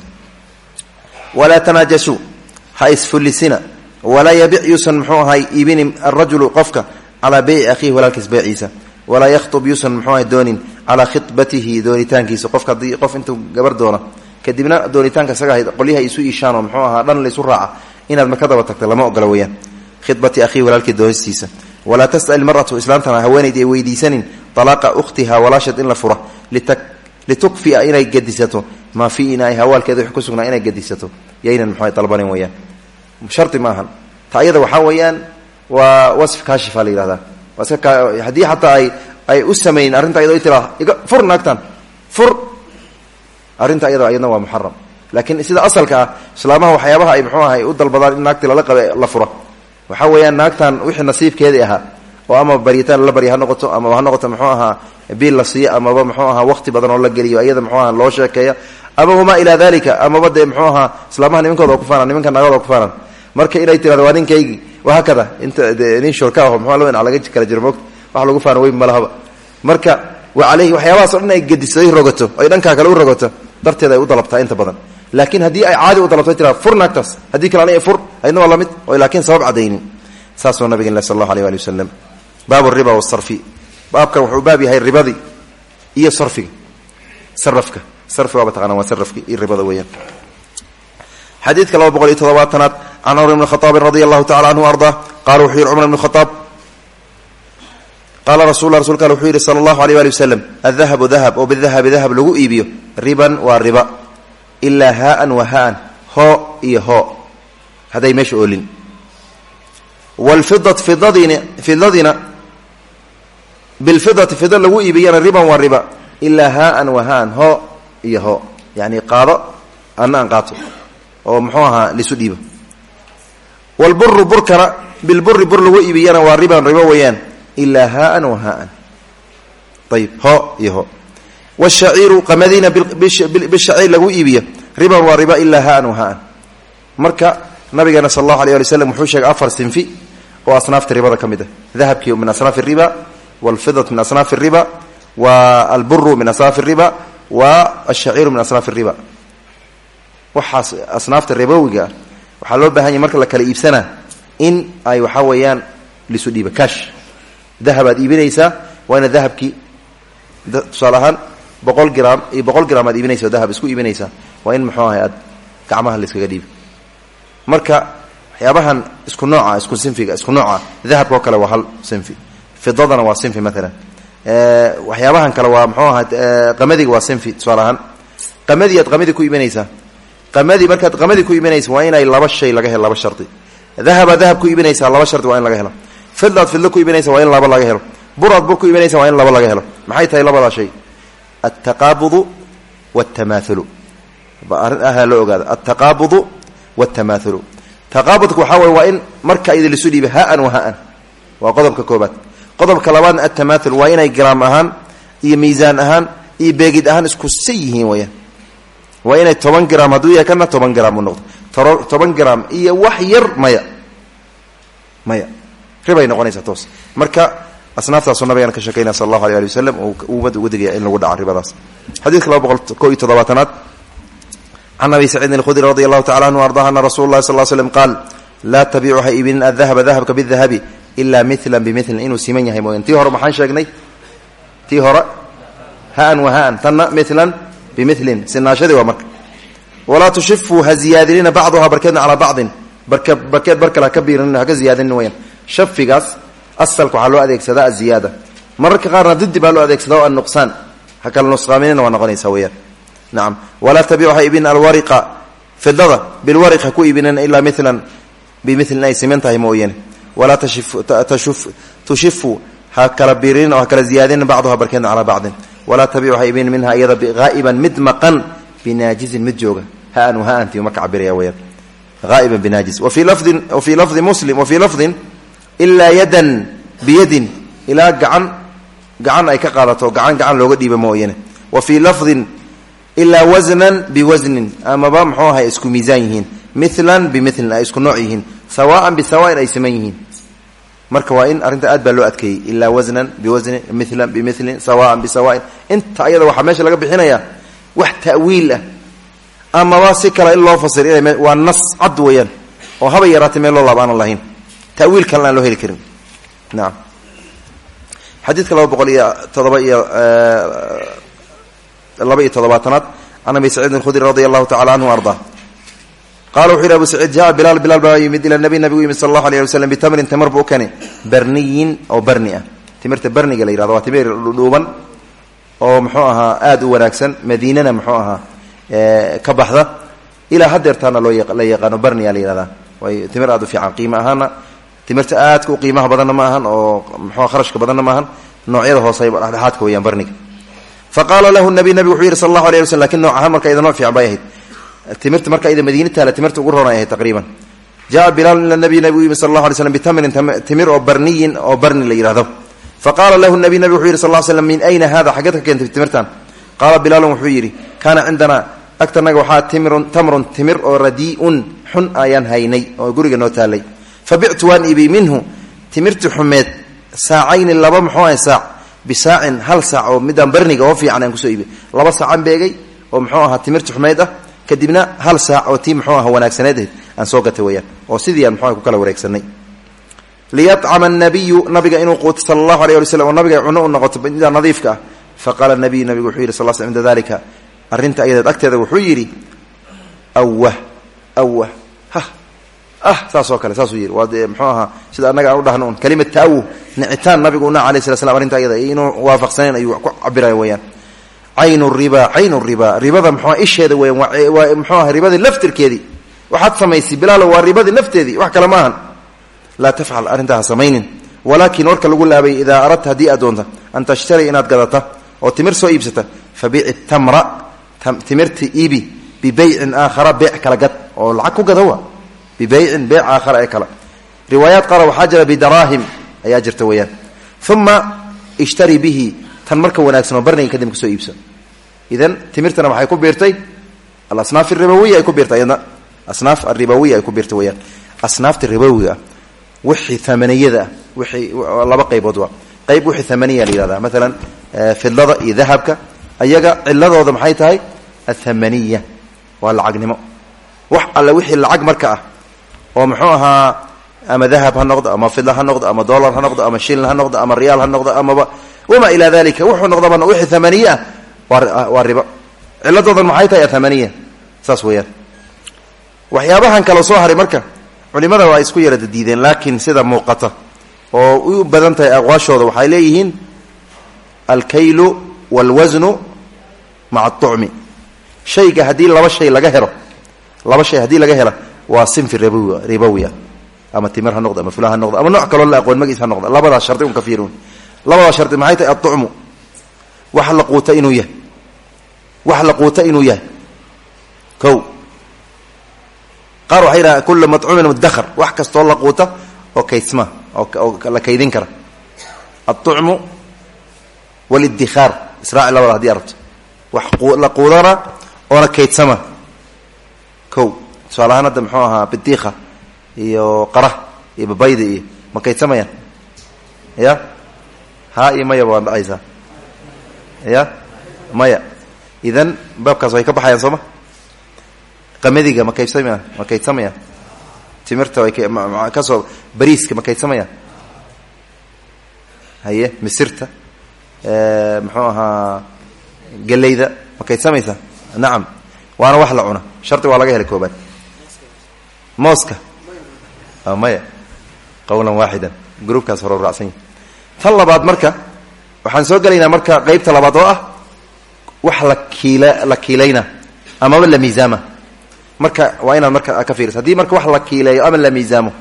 Walaa tanaajasuu ha isfullisina. Walaa yabic yuusan muxuu ahay iibinin arajulu qofka calaa beyci akhiihi walaalkiis beyciisa walaa yakhtub yuusan muxuu ahay doonin calaa khibatihi doonitaankiisa. Qofka haddii qof intuu gabar doona kadibna doonitaanka isaga ahayd qolyaha isu iishaan oo muxuu ahaa dhan laysu raaca. Inaad marka daba tagta lama ogola weeyaan. Khibati akhiihi walaalkii doonistiisa walaa tas'al ilmaratu islaantana haweenayd ay weydiisanin. Talaaqa ukhtiha walaashad in la fura litukfia inay gadisato. Maa fii inay hawaalkeeda wix ku sugnaa inay gadisato. Yaynan muxuu dalbanin weeyaan. Shardi ma ahan ta ayada waxaa weeyaan waa wasf kaashifa la haddii xataa ay ay u samayn arrinta ayado tira fur naagtan. Fur. Arrinta ayada ayadna waa muxaram laakiin sida asalka ah islaamaha waxyaabaha ay muxuu ahay u dalbadaan in naagtii lala qabe la fura waxaa weeyaan naagtan wixii nasiibkeedii ahaa oo ama baryitaan la barya noqoto amaba ha noqoto muxuu ahaa biil la siiyo amaba muxuu ahaa waqti badan oo la geliyo iyada muxuu aha loo sheekeeya ama wamaa ilaa dalika amaba dee muxuu ahaa islaamaha nimankooda oo ku faanaan nimanka naagooda oo ku faanaan. Marka inay tirado waa ninkaygii wahaakada inta nin shurka aho muxuu la laga kala jiro moogta wax lagu faano weyn malahaba marka wa caleyhi waxyaabahaas o dhan ay gedisaday rogato ay dhankaa kale u rogato darteed ay u dalabtaa inta badan. Laakiin haddii ay caadi u dalabto tira fur naagtaas haddii kale ana fur aydna waa la mid oo laakiin sabab cadaynin. Saasuu nabigeen sal allahu aleh ali wasalam baabu riba wasarfi baabkan wuxuu baab yahay ribadii iyo sarfiga. Sarafka. Sarfi waaba can cumar bn khaaabin radia allahu tacala anhu ardaa qala wuxuu yihi cumar bn khaaab qaala rasul rasulka ale wuxuu yidhi sala allahu aleyh ali wasalam adahabu dahab oo bidahabi dahab lagu iibiyo riban waa riba ilaa haaan wa haan hoo iyo hoo hadday meesha oolin wlfidat fidadiina fidadiina bilfidati fida lagu iibiyana riban waa riba ilaa haaan wa haan hoo iyo hoo yani qaado ana aan qaato oo muxuu ahaa lisu dhiibo wlburu burkana bilburi bur lagu iibiyana waa riban ribo weeyaan ilaa haaan wa haaan ayib ho iyo ho wshaciiru qamadiina bishaciir lagu iibiyo riban waa riba ilaa haaan wa haaan marka nabigeena sal allahu alay ali slam wuxuu sheegay afar sinfi oo asnaafta ribada ka mid ah dahabkii min asnaaf riba wlfidat min asnaaf riba wa alburu min asnaaf riba wa ashaciiru min asnaaf riba waxaas asnaafta ribowiga ah waxaa loo baahan yahy marka la kala iibsanaa in ay waxaa weeyaan lisu dhiiba kash dahabaad iibinaysaa waa ina dahabkii tusaale ahaan boqol iyo boqol gram aad iibinaysa dahab isku iibinaysaa waa in muxuu ahay aad gacmaha laiskaga dhiiba marka waxyaabahan isku nooca isku sinfiga isku nooca dahabka oo kale waa hal sinfi. Fidadana waa sinfi maalan waxyaabahan kale waa muxuu ahaa qamadiga waa sinfi tusaale ahaan. Qamadi aad qamadi ku iibinaysaa qamadi markaad qamadi ku iibinaysa waa inay laba shay laga helo laba shardi dahaba dahab ku iibinaysaa laba shardi waa in laga helo. Fidlaad fidlo ku iibinaysa waa in laba laga helo. Buraad bur ku iibinaysa waa in laba laga helo. Maxay tahay labadaa shay? Altaqaabudu waltamaahulu arrin ahaa loo ogaada altaqaabudu waltamaahulu taqaabudka waxaa waye waa in marka idi lisu dhiiba haan wa haan. Qodobka koobaad. Qodobka labaadna altamaathul waa inay garaam ahaan iyo miisaan ahaan iyo beegid ahaan isku say yihiin weyaan waa inay toban gram hadduu yahay kana toban gram u noqdo. Toban gram iyo wax yar maya. Maya. Ribay noqonaysaa toos. Marka asnaaftaasoo nabigaan ka sheekayna sal allahu alay ali wasalam oo ummad in lagu dhaca ribadaas. Xadiidka laba boqol ko iyo toddobaatanaad. Can abi saciidin alkhudri radi allahu anhu ardah ana rasul lahi sal slm qaal laa tabicu ha iibinin adahaba dahabka bidahabi ilaa milan bimilin inuu siman yahay mooyan tii hore maxaan sheegnay. Haan wa haan. Tanna milan bimilin sinaashadii waa marka walaa tushifu ha ziyaadinina bacduha barkeedna calaa bacdin barke barkeed bar kale haka biirin haka ziyaadinin weyaan shafigaas asalka waxaa loo adeegsadaa aziyaada mararka qaarna didi baa loo adeegsadaa o annuqsaan ha kala nusqaaminina waa noqonaysaa weyaan nacam walaa tabicu ha iibinin alwariqa fidada bilwariq ha ku iibinin ilaa milan bimilin ay siman tahay mooyane walaa tushifu ha kala biirinin oo ha kala ziyaadinin bacduha barkeedna calaa bacdin walaa tabicu ha iibinin minha iyada haa'iban mid maqan binaajizin mid jooga. Haan haanti marka cabiraya weyaan haa'iban binaajiz wafii lafdin wafii lafdi muslim wafii lafdin ilaa yadan biyadin. Ilaa gacan gacan ay ka qaadato gacan gacan looga dhiiba mooyane. Wa fii lafdin ilaa wasnan biwasnin amaba muxuu ahay isku miisaan yihiin. Milan bimilin ay isku nooc yihiin. Sawaan bisawaain ay yihiin marka waa in arrinta aad baa loo adkeeyey ilaa wasnan biwasnin milan bimilin sawaan bisawaain inta ayada waxaa meesha laga bixinayaa wax ta'wiil ah. Amaba si kale in loo fasir ina waa nas cad weeyaan oo haba yaraatay meel loo laab aanan lahayn. Tawiil kalena aan loo heli karin. Naam. Xadiidka laba boqol iyo todoba iyo laba iyo toddobaatanaad can abi saciidin khudri radi allahu tacala canhu ardaa qala wuxuu yihi abu saciid jaa bilaal bilaal baa yimid ila nabi nabigu yimid sal allahu alay ali waslam bitamrin timir buu u keenay oo barni ah timirta barniga la yihahdo waa timir dhuuban oo muxuu ahaa aada u wanaagsan madiinana muxuu ahaa ka baxda ilaa hadeertaana loo la yaqaano barniya la yihahdaa way timir aada u fiican qiimo ahaana timirta aadka u qiimaha badanna ma ahan oo muxua kharashka badanna ma ahan noocyada hoose dhexdhexaadka weyaan barniga fa qaala lahu nabi nabigu wuxuu yihi sal allahu alay ali slm laakiin nooc ahaan marka ida noo fiican bay ahayd timirta marka ida madiina taala timirta ugu roonay ahayd taqriiban. Jaa bilaal ila nabiy nabigu yimi sal allah alay slam bitamrin timir oo barniyin oo barni la yidhahdo faqaala lahu nabiy nabig wuxuu yidhi sal l slam min ayna hada xaggeed ka keentay timirtan. Qaala bilaalun wuxuu yidhi kaana cindanaa agtanaga waxaa timirun tamrun timir oo radii'un xun ayaan haynay oo guriga noo taalay fa bictu waan iibiy minhu timirti xumeed saacayni laba muxuu ahay saac? Bisaacin hal saac oo midaan barniga oo kadibna hal saac oo tii muxuu aha wanaagsaneed ahayd aan soo gatay weyaan oo sidii aan muxuuha ku kala wareegsanay liyacama nabiyu nabiga inuu quuto sala allahu alay ali slam oo nabiga cuno u noqoto midaa nadiifka ah. Faqaala nabiyu nabigu wuxuu yidhi sal sl inda dalika arrinta ayadeed agteeda wuxuu yidhi awah awah hah ah saasoo kale saasuu yidhi. Waa dee muxuu ahaa sida annaga aan u dhahno un kalimad taawuh nicitaan nabigu una alayh slat slam arrinta ayada inuu waafaqsanayn ayuu ku cabiraya weyaan caynu riba caynu riba. Ribada muxua isheeda weyan waa muxuu aha ribadii laftirkeedii. Waxaad samaysay bilaalo waa ribadii lafteedii. Wax kale maahan laa tafcal samaynin. Walaakin warka lagu laabay idaa aradta haddii aad an tashtari inaad gadata oo timir soo iibsata fabiici tamra timirta iibi bibeycin aakhara beec kala gad. Oo lacag ku gada wa bibeycin beec aakhara ee kale riwaayaat qaar waxaa jira bidaraahim ayaa jirta weeyaan. Uma ishtari bihi tan marka wanaagsan oo barniga kadib ka soo iibsa idan timirtana waxay ku biirtay alasnaaf aribawiya ay ku biirtay ayadna. Asnaaf aribawiya ay ku biirtay weyaan asnaafta ribawiga ah wixii amaniyada ah wixii laba qaybood waa. Qayb wixii amaniya la yihahda maalan fidlada iyo dahabka ayaga ciladooda maxay tahay? Athamaniya waa lacagnimo. Wax alle wixii lacag marka ah oo muxuu ahaa ama dahab ha noqdo ama fidla ha noqdo ama dolar ha noqdo ama shilin ha noqdo ama riyaal ha noqdo amaba wamaa ilaa dalika wuxuu noqdaba wixii amaniye ah waa riba ciladoodan maxay tahay athamaniya saas weeyaan. Waxyaabahan kale soo haray marka culimada waa isku yarada diideen laakiin sida muuqata oo u badan tahay aqwaashooda waxay leeyihiin alkaylu waalwasnu maca aطucmi shayga haddii laba shay laga helo laba shay haddii laga hela waa sinfi ah ama timir ha noqdo ama fulan ha ama nooc kaloo la aqoon magiis ha noqdo labadaas shardi un ka fiirun labadaas shardi maxay tahay aطucmu wax la quuta inuu yahay wax la quuta inuu yahay ko qaar waxay yidhaha kula maطcuumin mudahar wax kastoo la quuta oo kaydsma oo la kaydin kara aلطucmu wاlidikhaar israaci labada hadii arabto wax la quudana oona kaydsama ko tusaale ahaan hadda muxuu ahaa bidiika iyo qara iyo babayda iyo ma kaydsamayaan ya ha iyo mayaba waan dhacaysaa. Ya maya. Idan baabkaas way ka baxayaan sooma qamadiga ma kaydsamaya? Ma kaydsamayaan timirta way ka soo bariiska ma kaydsamayaan haye misirta muxuu ahaa geleyda ma kaydsamaysaa? Nacam waana wax la cuna. Shardi waa laga helay koobaad mooska. Maya. Qawlan waaxidan. Gruubkaas hore tan labaad marka waxaan soo gelaynaa marka qeybta labaad oo ah wax la kiila la kiilayna amaba la miisaama marka waa inaad marka ka fiiriso. Haddii marka wax la kiileeyo ama la miisaamo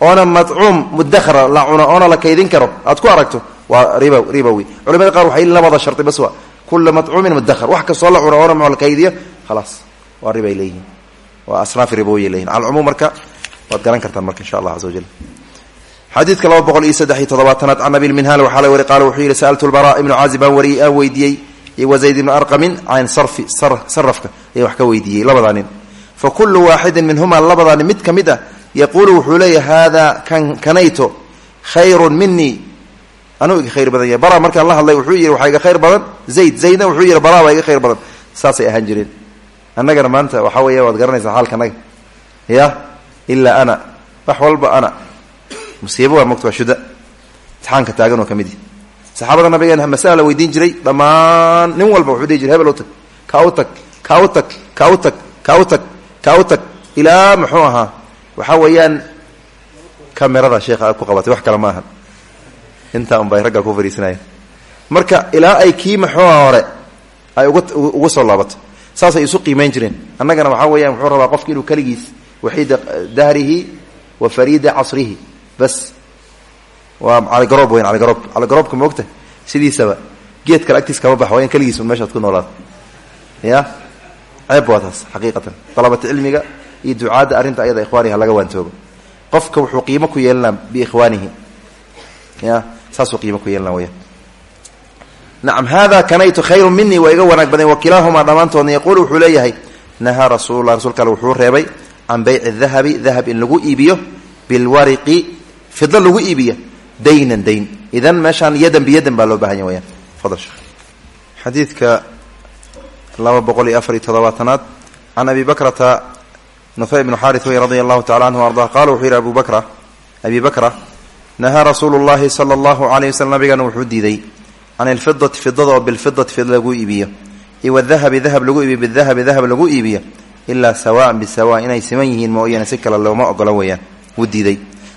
oona madcuum mudahara la cuno oona la kaydin karo aad ku aragto waa riba ribawi culamada qaar waxay labada shardi bas waa kula madcuumin mudahar wax kastoo la cuno oona ma la kaydiyo khalaas. Waa ribay leeyihiin. Waa asnaaf ribawiya leyihin cala cumuum marka waad garan kartaan marka insha allah caza wajal xadiidka laba boqol iyo saddex iyo toddobaatanaad can abi lminhaal waxaa la wari qaala wuxuu yidhi sa'altu lbara ibnu caazib aan wari aan weydiiyey wazayd ibnu arqamin can sarfi sarafka ayaan wax ka weydiiyey labadaa nin. Fa kullu waaxidin minhuma labadaa nin mid ka mid ah yaquulu wuxuu leeyahy haadaa kan kanayto khayrun minii anuu iga khayr badan yahay bara markaan la hadlay wuxuu yidhi waxaa iga khayr badan. Zayd zaydna wuxuu yidhi bara baa iga khayr badan. Saasay ahaan jireen. Annagana maanta waxaa weeya waad garanaysaa xaalka annaga. Ya ilaa ana wax walba ana musiibo waa mogta shuda imtixaanka taagan oo ka mid yahi saxaabada nabigeena masala la weydiin jiray. Dhammaan nin walba wuxuu dhihi jiray hebel u tag ka u tag ka u tag ka u tag ka u tag ka u tag. Ilaa muxuu ahaa waxaa weeyaan kamerada sheekha aad ku qabatay wax kale ma aha. Intaa un bay ragga ku fariisanayeen marka ilaa ay kii maxuuha hore ay uga soo laabato saasay isu qiimayn jireen. Annagana waxaa weeyaan wuxuu rabaa qofka inuu keligiis waxiida dahrihi wa fariida casrihi bas. Waa caligaroob weyn caligaroob caligaroobka maogta sidiisaba geed kale agtiis kama bax waa in keligiis un meeshaad ku noolaado ya ceeb waa taas xaqiiqatan. Dalabata cilmiga iyo ducaadda arrinta ayada ikhwaanihi ha laga waantoobo qofka wuxuu qiimo ku yeelanaa biikhwaanihi. Ya saasuu qiimo ku yeelana weyaan nacam hada kanaytu khayru minii waa iga wanaag badan wakilaahumaa dhammaantoodna yaquulu wuxuu leeyahay nahaa rasuulula rasulka alle wuxuu reebay can bayci fida lagu iibiyo daynan dayn. Idan meeshaan yadan biyadan baa loo bahanya weyaan fadal sheekh xadiidka laba boqol iyo afar iyo toddobaatanaad. Can abi bakrata nufay bnu xaari wey radia allahu tacala anhu arda qala wuxuu yidhi abu bakra abi bakra nahaa rasuulu llahi sala allahu alayh waslm nabigana wuxuu diiday. Can ilfidati fidada oo bilfidati fid lagu iibiyo. Iyo wadahabi dahab lagu iibiyo bidahabi dahab lagu iibiyo. Ilaa sawaan bisawa inay siman yihiin mooyaane si kale looma ogola weeyaan. Wuu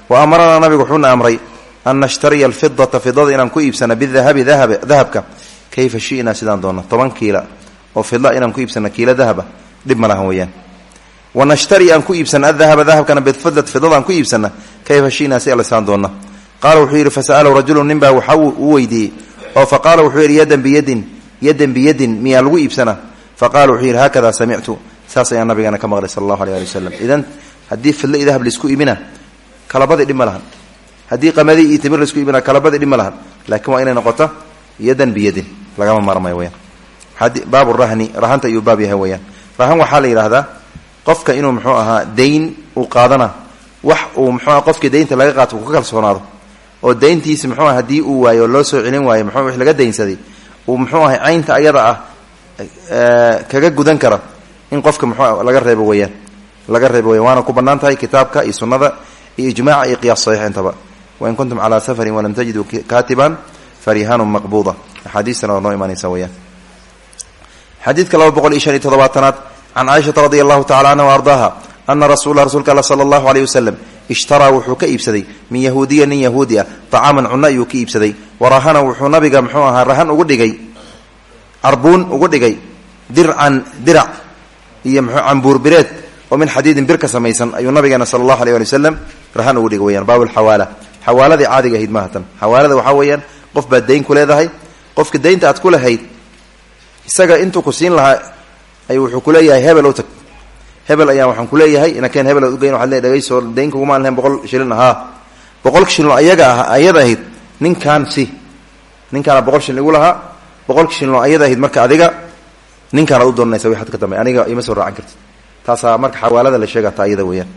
wa amaranaa nabigu wuxuuna amray an nashtariya alfidata fidada inaan ku iibsana bidahabi dahabka. Kayfa shi'naa sidaan doonno toban kiila. Oo fida inaan ku iibsana kiila dahaba. Dhib ma lahan weeyaan. Wa nashtari aan ku iibsana adahaba dahabkana bifidati fidada aan ku iibsana. Kayfa shi'naa si alle sidaan doonna. Wuxuu yidhi fasa'alahu rajulu ninbaa waxa weydiiyey. Oo fa wuxuu yidhi yadan biyadin yadan biyadin miyaa lagu iibsanaa fa wuxuu yidhi haakada samictu saas ayaa nabigana ka maqlay sala allahu alay ali wasalam idan haddii fidlo iyo dahab la isku kalabadii dhib ma lahan. Haddii qamadii iyo timir la isku iibina kalabadii dhib lahan. Laakiin waa inay noqoto yadan biyadin. Lagama maarmayo weyaan baabu rahni rahanta ayuu baab yahay weyaan rahan waxaa la yidhaahdaa qofka inuu muxuu ahaa dayn uu qaadana wax uu muxuuaha qofkii daynta laga qaato uu ka kalsoonaado. Oo dayntiisi muxuu aha haddii uu waayo loo soo celin waayo muxuu wix laga daynsaday uu muxuu ahay caynta ayada ah kaga gudan kara in qofka muxuu laga reebo weyaan laga reebo weyan waana ku bannaan kitaabka iyo sunnada iyo ijmaaca iyo qiyaas saxiix intaba. Wain kuntum calaa safarin walam tajiduu kaatiban farihaanu maqbuuda. Axaadiistana waa noo imaanaysa weyaan xadiidka laba boqol iyo shan iyo toddobaatanaad can caaishata radi allahu tacala anha wa ardaaha ana rasuula rasuulka alla sala allahu aleyh wasalam ishtaraa wuxuu ka iibsaday min yahuudiya nin yahuudi ah طacaaman cunno ayuu ka iibsaday. Warahana wuxuu nabiga muxuu ahaa rahan ugu dhigay carbuun ugu dhigay dircan dirac iyo mxuu cambuurbireed oo min xadiidin bir ka samaysan ayuu nabigeena sala allahu aleh ali wasalam rahan ugu dhigay weyaan baab lxawaala xawaaladii caadiga ahayd maaha tan xawaalada waxaa weeyaan qof baad dayn ku leedahay qofka daynta aad ku lahayd isaga intuu ku siin lahaa ayuu wuxuu kuleeyahay hebel u tag. Hebel ayaa waxaan kuleeyahay inakeen hebel ad ugeyn waxad le dhegayso dayn kugumaan lahayn boqol shilin ahaa. Boqolka shilin ayaga ah ayada ahayd ninkaan si. Ninkaana boqol shilin igu lahaa boqolka shilin oo ayada ahayd marka adiga ninkaanaad taasaa marka xawaalada la sheega taa iyada weeyaan.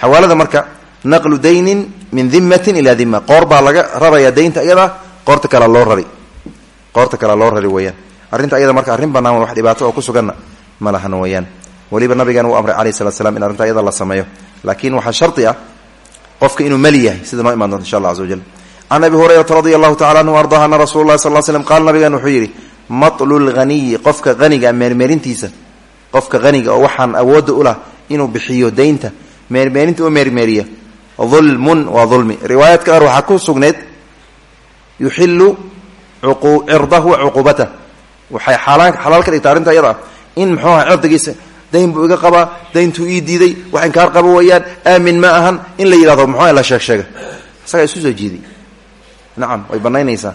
Xawaalada marka naqlu daynin min dimatin ilaa dima qoor baa laga rarayaa daynta iyada qoorta kale loo rari qoorta kale loo rari weeyaan. Arrinta ayada marka arrin bannaan wax dhibaato oo ku suganna ma lahan weeyaan. Weliba nabigeena uu amray calayhi salatu slam in arrinta ayada la sameeyo. Laakiin waxaa shardi ah qofka inuu mali sida noo imaan insha allah caza wajal can abi hurayrata radi allahu tacala anhu ardaha ana rasula llahi sal l slm qaala nabigeena wuxuu yidhi matlu lghaniyi qofka haniga meermeerintiisa qofka haniga oo waxaan awoodda u lah inuu bixiyo daynta meermeerinta u meermeeriya dulmun waa dulmi riwaayaadka qaar waxaa ku sugneed yuxilu cirdahu wa cuquubatah waxay xalaal ka dhigta arrinta iyada ah. In muxuu aha cirdigiisa dayn buu iga qabaa dayntuu ii diiday wax inkaar qaba weeyaan aamin ma ahan in la yidhahdo muxuu la sheeg sheega. Isagaa isu soo jiiday. Nacam way banaynaysaa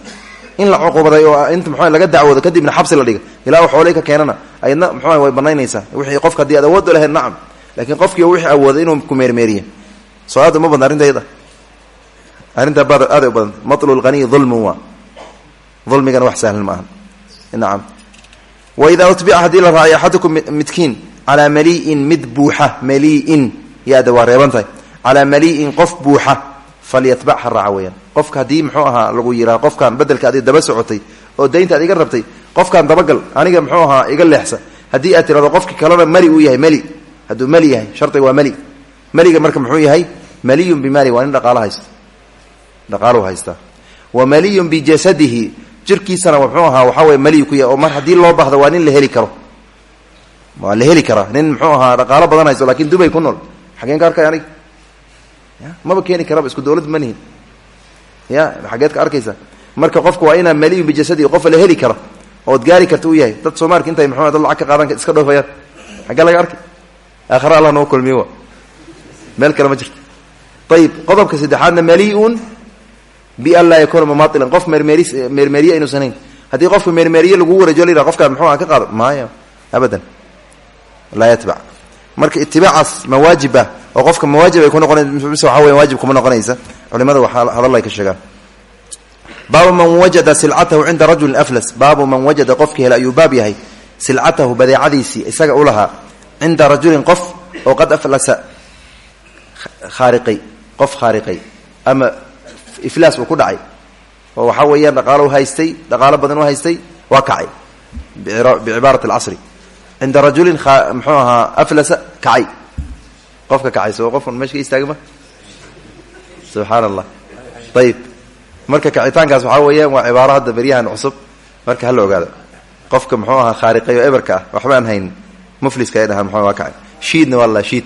in la cuquubaday oo inta muxuu laga dacwoodo kadibna xabsi la dhiga ilaa u xoolay ka keenana ayadna muxuu way banaynaysaa wixii qofka haddii aad awood lahayd nacam. Laakiin qofkii wixii awooday inuu ku meermeeriya soo aad uma badna arrinta iyada. Arrintaa baad aaday u badanta matlu waa dulmigana wax sahlan ma ahan nacam. Waidaa utbica haddii la raacay axadukum midkiin calaa malii'in mid buuxa. Malii'in yaada waa reeban malii'in qof buuxa falyatbac ha raaca qofka haddii muxuu ahaa lagu yidhaha qofkan bedelka adig daba socotay oo daynta ad iga rabtay qofkaan dabagal aniga muxuu ahaa iga leexsa. Haddii aad tirahdo qofki kalena mali uu yahay meli. Hadduu meli yahay shardiga waa meli. Meliga marka muxuu yahay maliyun bimali waa nin dhaqaalo haysta. Dhaqaaluhu haystaa wa maliyun bijasadihi jirkiisana muxuu ahaa waxaa wey mali ku yahy oo mar haddii loo bahdo waa nin la heli karo. Waa la heli karaa nin muxuu ahaa dhaqaalo badan haysto laakiin dubay ku nool. Xageen ka arkay aniga. Ya maba keeni karaba isku dawlad ma nihin ya xageed ka arkaysa. Marka qofka waa inaa maliyun bijasadihi qofa la heli karo ood gaari karta u yahay. Dad soomaalka intay muxuu dad lacag ka qaadan iska dhoofayaan xaggee laga arkay aakhare allah noo kulmiyo. Wa meel kale ma jirto. Ayib qodobka saddexaadna maliun bian laa yakuuna qof meermeeri meermeeriye aynuusan hayn haddii qofka meermeeriye lagu wareejo la yidhaha qofkaan muxuu aha ka qaado? Maayo. Abadan. Laa yatbac marka itibaacaas ma oo qofka mawaajib ay ku noqonaysa waxa weya waajib kuma noqonaysa culimada waxaa hadalla ay ka sheegaan baabu man wajada silcatahu cinda rajulin aflas baabu man wajada qofki hele ayuu baab yahay silcatahu isaga u lahaa cinda rajulin oo qad aflasa khaariqay qof khaariqay ama iflaas uu ku dhacay oo waxaa weeyaan dhaqaalo haystay dhaqaalo badan u haystay waa kacay bicibaarat alcasri cinda rajulin aflasa kacay qofka kacay soo qofkan meesha ka istaagma subxaan allah ayib marka kacitaankaas waxaa weeyaan waa cibaaro hadda beryahan cusub. Marka hala ogaado. Qofka muxuu ahaa khaariqay oo eberka ah. Waxba aan hayn mufliska ay dhahaan mxuu waa kacay. Shiidna waa la shiid.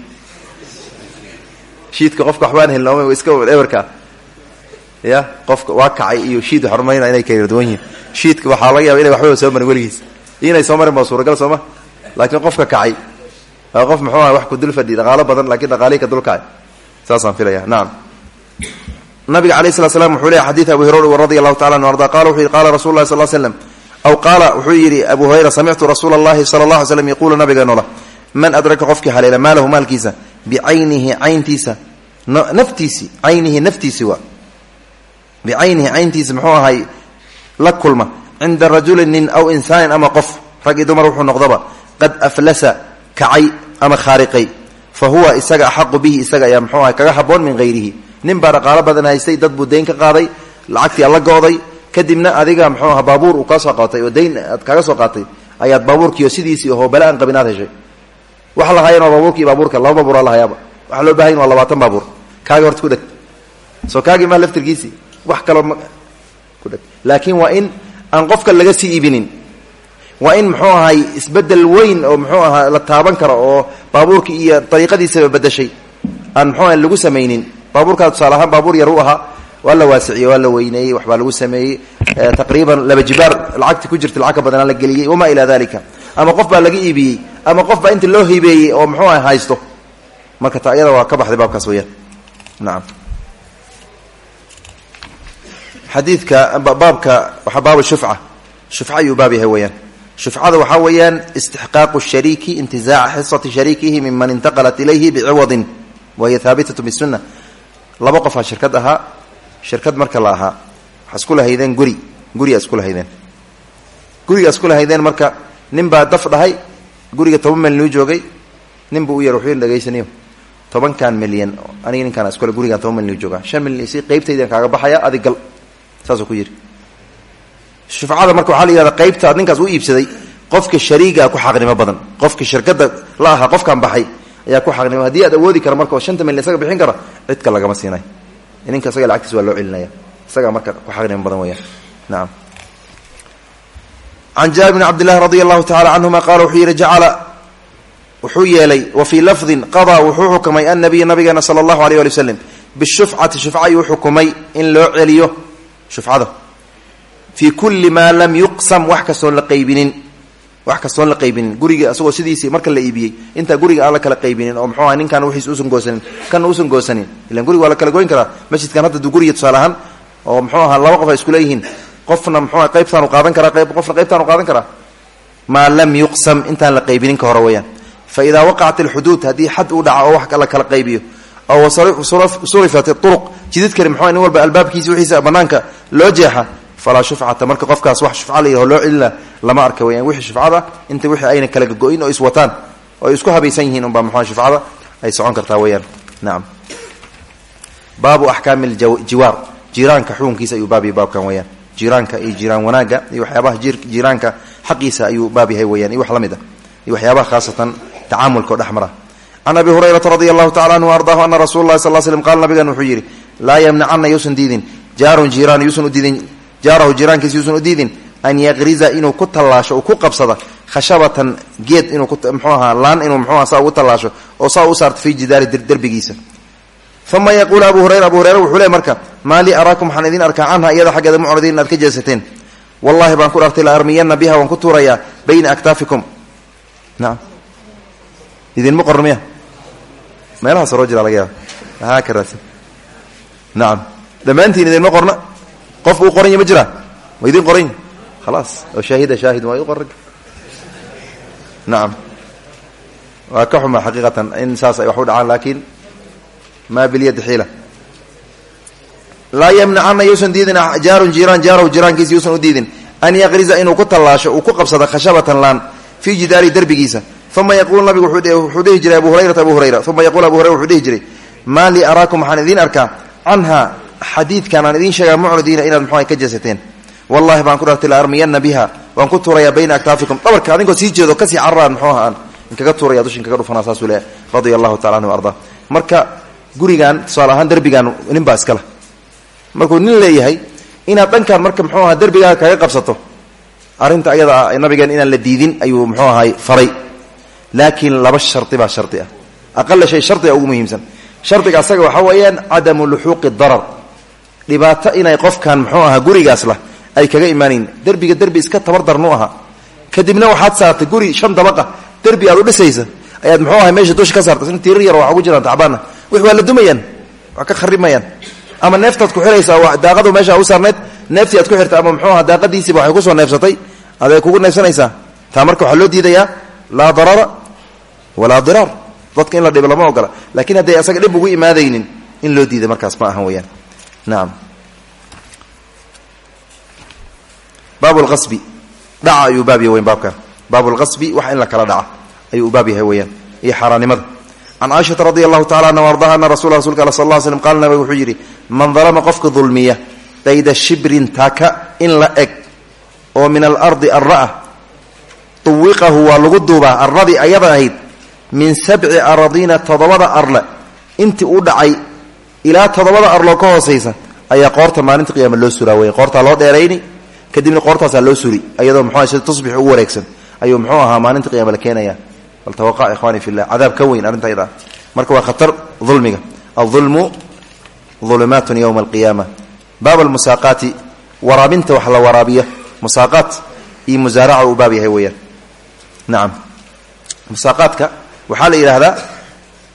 Shiidka qofka waxba aan hayn looma iska eberka. Ah ya qofka waa kacay iyo shiid waxaan rumaynaa inay kala duwan yihiin shiidka waxaa laga yaba inay waxbaba soo marin weligiis. Inay soo marin baa suuragal sooma laakiin qofka kacay qof muxuu aha wax ku dul fadhi dhaqaalo badan lakiin dhaqaalihii ka dul kacay saasaan filaya nacam nabiga alayh slat slam wuxuu leeyahy xadiid abu hurayra radi allahu anu arda qala wuxuu yihi qala rasul lahi sal aw qaala wuxuu yidhi abu hurayra samictu rasuula allahi sala allah alay slam yaquulu man adraka qofkii haleela maalahu maalkiisa bicaynihi cayntiisa naftiisi caynihi naftiisi waa bicaynihi cayntiisa muxuu ahay la kulma cinda rajulin aw insaanin ama qof rag i dumar qad aflasa kacay ama khaariqay. Fa huwa isaga axaqu bihi isaga ayaa muxuu ahay kaga haboon min hayrihi nin baa dhaqaalo badan haystay dad buu dayn ka qaaday lacagtii alla go'day kadibna adiga muxuu aha baabuur uu kaa soo qaatay oo dayn aad kaga soo qaatay ayaad baabuurkiiyo sidiisii oho bale aan qabin aad heshay. Waxa lahaayeen waa baabuurkii baabuurka laba baabuura lahayaaba waxa loo bahayn waa labaatan baabuur. Kaagi horta ku dheg. Soo kaagii maa laftirkiisii wax kaloo ku dheg. Laakiin waa in aan qofka laga sii iibinin waa in muxuu ahay isbeddel weyn oo muxuu ahaa la taaban karo oo baabuurkii iyo dariiqadiisaba bedeshay aan muxuu lagu samaynin. Baabuurkaa tusaale ahaan baabuur yar u ahaa waa la waasiciyey waa la weyneeyey waxbaa lagu sameeyey taqriiban laba jibaar lacagti ku jirta lacag ka la geliyey wamaa ilaa dalika ama qof baa laga iibiyey ama qof baa inta loo hibeeyey oo muxuu ah haysto. Marka ta waa ka baxday baabkaas weyaan nacam xadiidka baabka waxaa baab shufca. Shufca ayuu baab yahay shufcada waxaa weeyaan istixqaaqu shariiki intizaaca xisati shariikihi miman intaqalat ilayhi biciwadin wahiya haabitatu bisunna laba qofaa shirkad ahaa marka la ahaa waxaa isku guri gurigaa isku lahaydeen gurigaa isku marka nin baa daf dhahay guriga toban milyan uu joogay nin buu u yar wuxuu dhegaysanayo tobankan milyan aniga ninkaan iskule gurigaan toban milyan u joogaa shan milyan si qaybtaydan kaaga baxaya adig gal ku yidhi shufcada marka waxaa la yihahda qaybta ninkaas u iibsaday qofka shariigaa ku xaqnimo badan qofka shirkada la ahaa qofkan baxay ayaa ku xaqnimo. Haddii aad awoodi kara marka oo shanta milyan isaga bixin kara cidka lagama siinay. Ninka isaga lacagtiis waa loo celinaya. Isagaa marka ku xaqnimo badan weyaan nacam can jaabir bni cabdillahi radi allahu tacala canhuma qaala wuxuu yidhi jacala. Wuxuu yeelay wa fii lafdin qadaa wuxuu xukumay annabiy nabigeena sala allahu aleyh ali waslem bishufcati shufca ayuu xukumay in loo celiyo shufcada fii kulli maa lam yuqsam wax kastoon la qaybinin wax kastoon la qaybinin. Guriga asagoo sidiisii marka la iibiyey intaa guriga aan la kala qaybinin oo muxuu aha ninkaan wixiis usan goosanin kana usan goosanin. Ilan guriga waa la kala goyn karaa masjidkan hadda guriga tusaale oo muxuu ahaa laba qof isku leeyihiin qofna muxuuha qaybtaanu qaadan karaa qofna qaybtaanu qaadan karaa. Maa lam yuqsam intaan la qaybinin ka hore weyaan fa idaa waqacat alxuduud haddii xad uu dhaca oo wax la kala qaybiyo oo surifat uruq jididkani muxuu nin walba albaabkiisi wixiisa banaanka loo jeexa falaa shufcata. Marka qofkaas wax shufca la yidhaho loo celina lama arka weyaan wixii shufcada inta wixii ayna kala gogo'in oo iswataan oo isku habaysan yihiin unbaa muxua shufcada ay socon kartaa weyaan nacam baabu axkaami ljiwaar jiiraanka xukunkiisa ayuu baab yahay baabkan weyaan jiiraanka iyo wanaagga iyo waxyaabaha jiiraanka xaqiisa ayuu baab yahay weyaan iyo wax la ah. Iyo waxyaabaha khaasatan tacaamulka oo dhexmara can abi hurayrata radi anhu ardaahu ana rasuula lahi sal l slm qaala nabigan wuxuu yidhi laa yamnacana yuusan jaarun jiiraan yuusan jaarahu jiiraankiisa yuusan u diidin an yaqriza inuu ku tallaasho ku qabsada khashabatan geed inuu mxuu ahaa laan inuu mxuuha saa ugu tallaasho oo saa u saarto fii jidaari derbigiisa. Uma yaquulu abu hurayra abu hurayra wuxuu le marka maa lii araakum waxaan idin arkaa canha iyada xaggeeda mucridin inaad ka jeesateen. Wallahi baan ku dhartay la armiyana biha waan ku tuurayaa bayna aktaafikum. Naam. Idinma qorno miya? Meelahaas roo jira laga yaaba nacam dhammaantiin idinma qorna qofka u qoranya ma jira? Ma idin qoranya khalaas. Oo shaahida shaahid. Waa qoran nacam waa ka xuma xaqiiqatan in saas ay wax dhacaan laakiin maa bilyadi xiila. Laa yamnacana yuusan diidin jaarun jiraan jaarahu jiraankiisa yuusan u diidin. An yaqriza inuu ku tallaasho uu ku qabsado khashabatan laan fii jidaari derbigiisa uma yaquul nabigu wuxuu dhihi jiray abu hurayrata abu hurayra. Uma yaquul abu hurayra wuxuu dhihi jiray maa lii araakum waxaan idiin arkaa xadiidkan aan idiin sheegaa mucridiina inaad muxuha ka jeesateen wallahi baan ku dhartay la biha waan ku tuurayaa bayna aktaafikum dhabarka adinkoo sii jeedo ka sii cararaan muxuu aha aan inkaga tuuraya dushin kaga dhufanaa saasuu leeyahay. Radia allahu tacala anhu ardaa. Marka gurigan tusaale ahaan derbigan nin baa iskale markuu nin leeyahay inaad dhankan marka muxuu aha derbigaaga kaga qabsato arrinta ayada ah nabigeen inaan la diidin ayuu muxuu ahay faray. Laakiin laba shardi baa shardi ah. Aqala shay shardiga ugu muhiimsan. Shardiga asaga waxaa weeyaan cadamu luxuuqi darar dhibaato inay qofkan ahaa gurigaas lah ay kaga imaanayn derbiga derbi iska tabardarnu ahaa. Kadibna waxaad saartay guri shan dabaqa derbi aad u dhisaysa ayaad muxuu ahay meesha dusha ka saartay. In tirir yar waxa ugu jiraan tacbaana wix waa dumayaan waa ka kharimayaan ama neeftaad ku xiraysaa daaqadu meesha u saarneed neeftii aad ku xirtay ama muxuu aha daaqadiisiiba waxay ku soo neefsatay aday kugu neefsanaysaa. Taa marka waxaa loo diidayaa laa darara walaa diraar. Dadka la dhibo lama ogola. Lakiin hadday asaga dhib ugu imaadaynin in loo diida markaas ma ahan weyaan naam. Baab lqasbi dhaca ayuu baab yahay weyan baabkan baab lqasbi wax in la kala dhaca ayuu u baab yahay weeyaan iyo xaaraannimada can caaishata radi allahu tacala anha ardaha ana rasul rasulka al sal lla slm qaala nabig wuxuu yidhi man dalama qofka dulmiya qayda shibrin taaka in la eg oo min alardi arra-a tuwiqahu waa lagu duubaa arradii ayada min sabci aradiina toddobada arle. Intii u dhacay ilaa toddobada arloo ka hoosaysa ayaa qoorta maalinta qiyaama loo suraa wey qoortaa loo dheerayni kadibna qoortaasaa loo suri ayadoo muxua sida tusbix ugu wareegsan. Ayuu muxuu ahaa maalinta qiyama la keenaya bal tawaqa ikhwani fillah. Cadaab ka weyn arrinta ayada marka waa khatar dulmiga. Aldulmu ulumaatun yowma alqiyaama. Baab almusaaqaati waraabinta wax la waraabiya musaaqaat iyo musaaraca uu baab yahay weeyaan. Nacam musaaqaadka waxaa la yidhaahdaa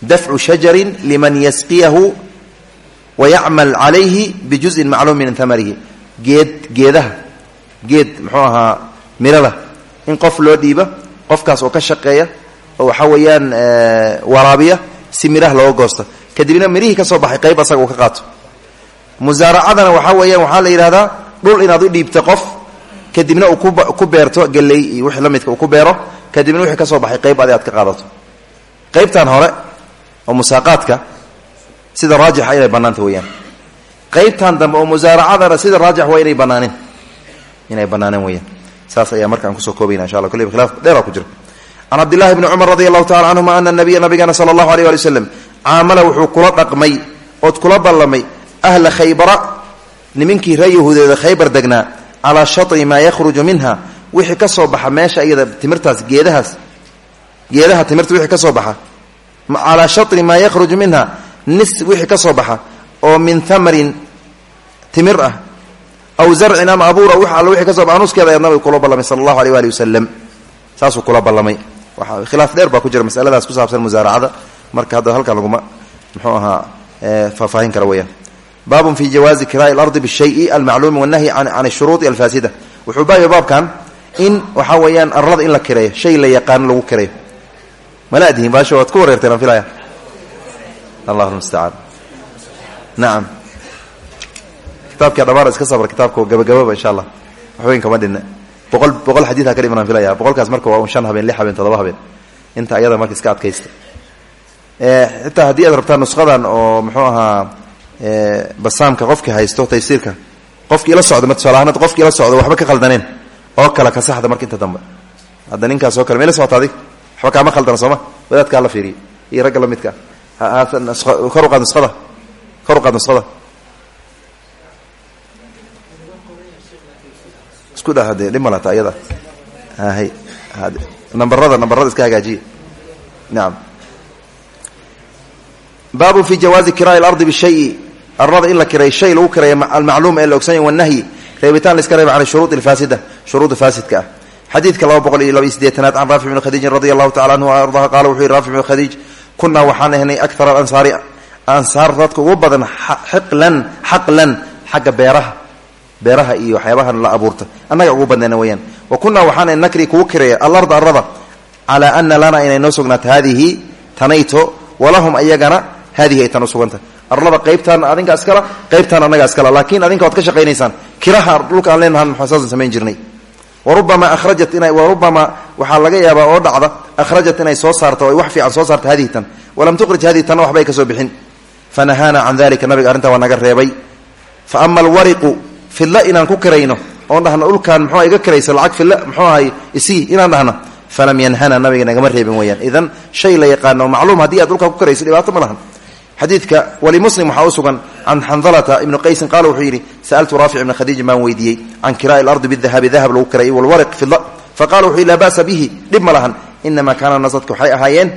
dafcu shajarin liman yasqiyahu wayacmal calayhi bijuzin macluum min amarihi geed geedaha. geed muxuu ahaa mirada. in qof loo dhiiba qofkaas oo ka shaqeeya oo waxaa weeyaan waraabiya si miraha looga goosto. kadibna mirihii ka soo baxay qayb asaga uu ka qaato. musaaracadana waxaa weeyaan waxaa la yidhahdaa dhul inaad u dhiibta qof kadibna uu ku beerto geley iyo wixii la kadibna wixii ka soo baxay qayb ka qaadato. qaybtan hore oo musaaqaadka sida raajixa inay bannaanta weeyaan. Qaybtan dambe oo musaaracadana sida raajix waa inay banaaneen inay banaaneen weyaan saas ayaa markaan ku soo koobayna insha alla kulliba khilaaf dheeraa ku jira. Can cabdillahi bni cumar radi allahu tacala canhuma ana nabiya nabigana sala allahu aleyh ali waslem caamala wuxuu kula dhaqmay ood kula ballamay ahla khaybara nimankii ree yahuudeeda khaybar degnaa calaa shatri maa yakhruju minha wixii ka baxa meesha iyada timirtaas geedahaas geedaha timirta wixii ka baxa calaa shatri maa yakhruju minha nis wixii ka soo baxa oo min tamarin timir ah aw zarcin ama abuura wax all wixii ka soo baxa nuskeeda ayaad nabiga kula ballamay sala allahu aleyh waali wasalam saasuu kula ballamay. Waxa khilaaf dheer baa ku jira masaladaas ku saabsan musaaracada. Marka hadda halkan laguma muxuu ahaa faahfaahin kara weyaan baabun fi jawaazi kiraa'i alardi bishayi almacluumi wannahyi can ashuruudi alfaasida. Wuxuu baabya baabkan in waxaa weeyaan arlada in la kireeyo shay la yaqaano lagu kireeyo. Mala adihin baasho waad ku wareerteen aan filaya allah mustacaan nacam kitaabkii dhamaar iska sabra kitaabka gabagababa insha allah waxweyn kama dhinna boqol boqol xadiidaa ka dhimanaan filaya. Boqolkaas marka waa un shan habeen lix habeen toddoba habeen. Inta ayada marka iska adkaysta. Xitaa haddii aad rabtaan nusqadan oo muxuu ahaa basaamka qofkii haysto taysiirka qofkii ila socda tusaalahaan qofkii ila socda waxba ka khaldaneen oo kale ka saxda marka inta dambe. Hadda ninkaas oo kale ma ila socota adig waxba kaama khaldana sooma? Wadaadkaa ragga la kor uqaad nusada kor uqaad nusada isku dha hadee dhib malata ayada hay nambarada nambarada iska hagaajiya nacam baabu fi jawaazi kiraa'i alardi bishayi arada in la kiray shay lagu kireeyo almacluum ee la ogsan yahy wanahyi reebitaan la iska reeba can shuruud alfaasida shuruuda faasidka ah xadiidka laba boqol iyo laba iyo sideetanaad can raafic bni khadiijin radi allahu tacala anhu ardaha qaala wuxuu yihi raafic bni khadiij kunaa waxaan ahnay akar alansaari ansaar dadka ugu badan xiqlan xaqlan xagga beeraha beeraha iyo waxyaabahan la abuurta. Annaga ugu badnayna weyaan wa kunaa waxaan nakri kugu kireeya alarda arada calaa ana lana inay noo sugnaato tanayto walahum ayagana haadihi ay tan u suganta. Arlada qaybtaana adinka iskala qaybtaan annaga iskala laakiin adinka waad ka shaqaynaysaan. Kiraha dhulka aan leenahan maxasaasan samayn jirnay warubama ahrajat ina warubama waxaa laga yaabaa oo dhacda akhrajat inay soo saarto ay wax fiican soo saarto hadihi tan walam tuqrij hadihi tanna waxbay ka soo bixin. Fanahaana can dalika nabiga arrintaa waa naga reebay. Fa ama alwariqu fidla inaan ku kirayno oon dhahno dhulkaan muxua iga kirayso lacag fidla muxuu ahay isii inaan dhahno. Falam yanhana nabiga nagama reebin weyaan idan shay la yaqaano macluum haddii aad dhulkaa ku kirayso dhibaato ma lahan xadiidka walimuslim waxaa u sugan can xandalata ibni qaysin qaala wuxuu yidhi sa'altu raafic ibna khadiijin baan weydiiyey can kiraa'i alardi bidahabi dahab lagu kiray walwariq fidla faqala wuxuu yidhi laa ba'sa bihi dhib ma lahan inamaa kaana naas dadka waxay ahaayeen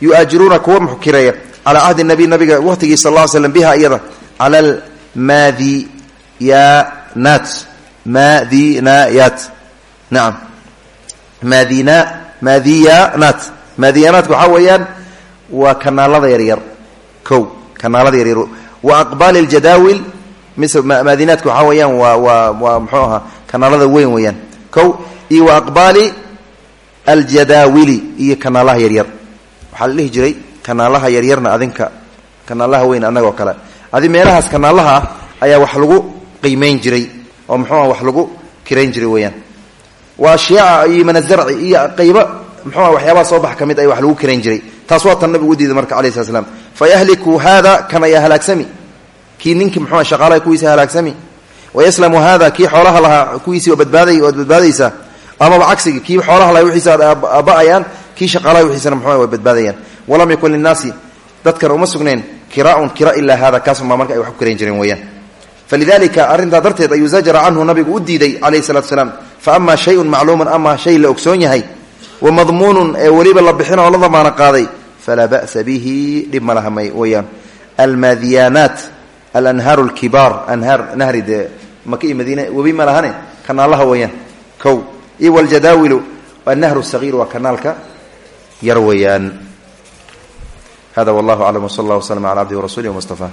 yu'aajiruuna kuwa kireeya calaa cahdi nabiy nabiga waqhtigii sal lla slam biha iyada cala almaadiyaanaat maadinayaat. Nacam maadina maadiyanaat. Maadiyanaatku waxaa weeyaan waa kanaalada yaryar o kanaalada yaryar. Wa aqbaali ljadaawil maadinaadka waxaa weeyaan waa waa waa muxuu ahaa kanaalada weyn weeyaan. Ko iyo wa aqbaali aljadaawili iyo kanaalaha yaryar. Waxaa la dhihi jiray kanaalaha yaryarna adinka kanaalaha weyn annagoo kale. Adi meelahaas kanaalaha ah ayaa wax lagu qiimeyn jiray oo muxuu ah wax lagu kirayn jiray weeyaan. Waa ashyaaa iyo iyo waxyaabaha soo bax ka mid ay wax lagu kirayn jiray taas waa tan nabigu u diiday marka alai slat slam fayahliku hada kan ayaa halaagsami kii ninkii muxua shaqaalaha kuwiisa halaagsami. Wayaslamu hada kii xoolaha lahaa kuwiisii waa badbaaday waad badbaadaysaa amaba cagsigii kii xoolaha lahaa wixiisa aaba'ayaan kii shaqaalaha wixiisana muxua way badbaadayaan. Walam yakun linnaasi dadkan uma sugneen kiraaun kira ilaa hada kaasuma marka ay wax ku kirayn jireen weeyaan. Falidalika arrintaa darteed ayuu zajara canhu nabigu u diiday calayhi salatu fa ama shayun macluumun ama shay la ogsoon wa madmuunun ee weliba la bixin oo la damaana qaaday falaa ba'sa bihi dhib ma laha may weyaan almaadiyaanaat alanhaaru alkibaar anhaar nahri dee maka iyo madiine webi ma lahane kanaalaha weeyaan. Kow iyo waljadaawilu annahru sagiir waa kanaalka yar weeyaan. Hada wallahu aclam wsala allah waslama cala cabdihi warasuulih wmustafa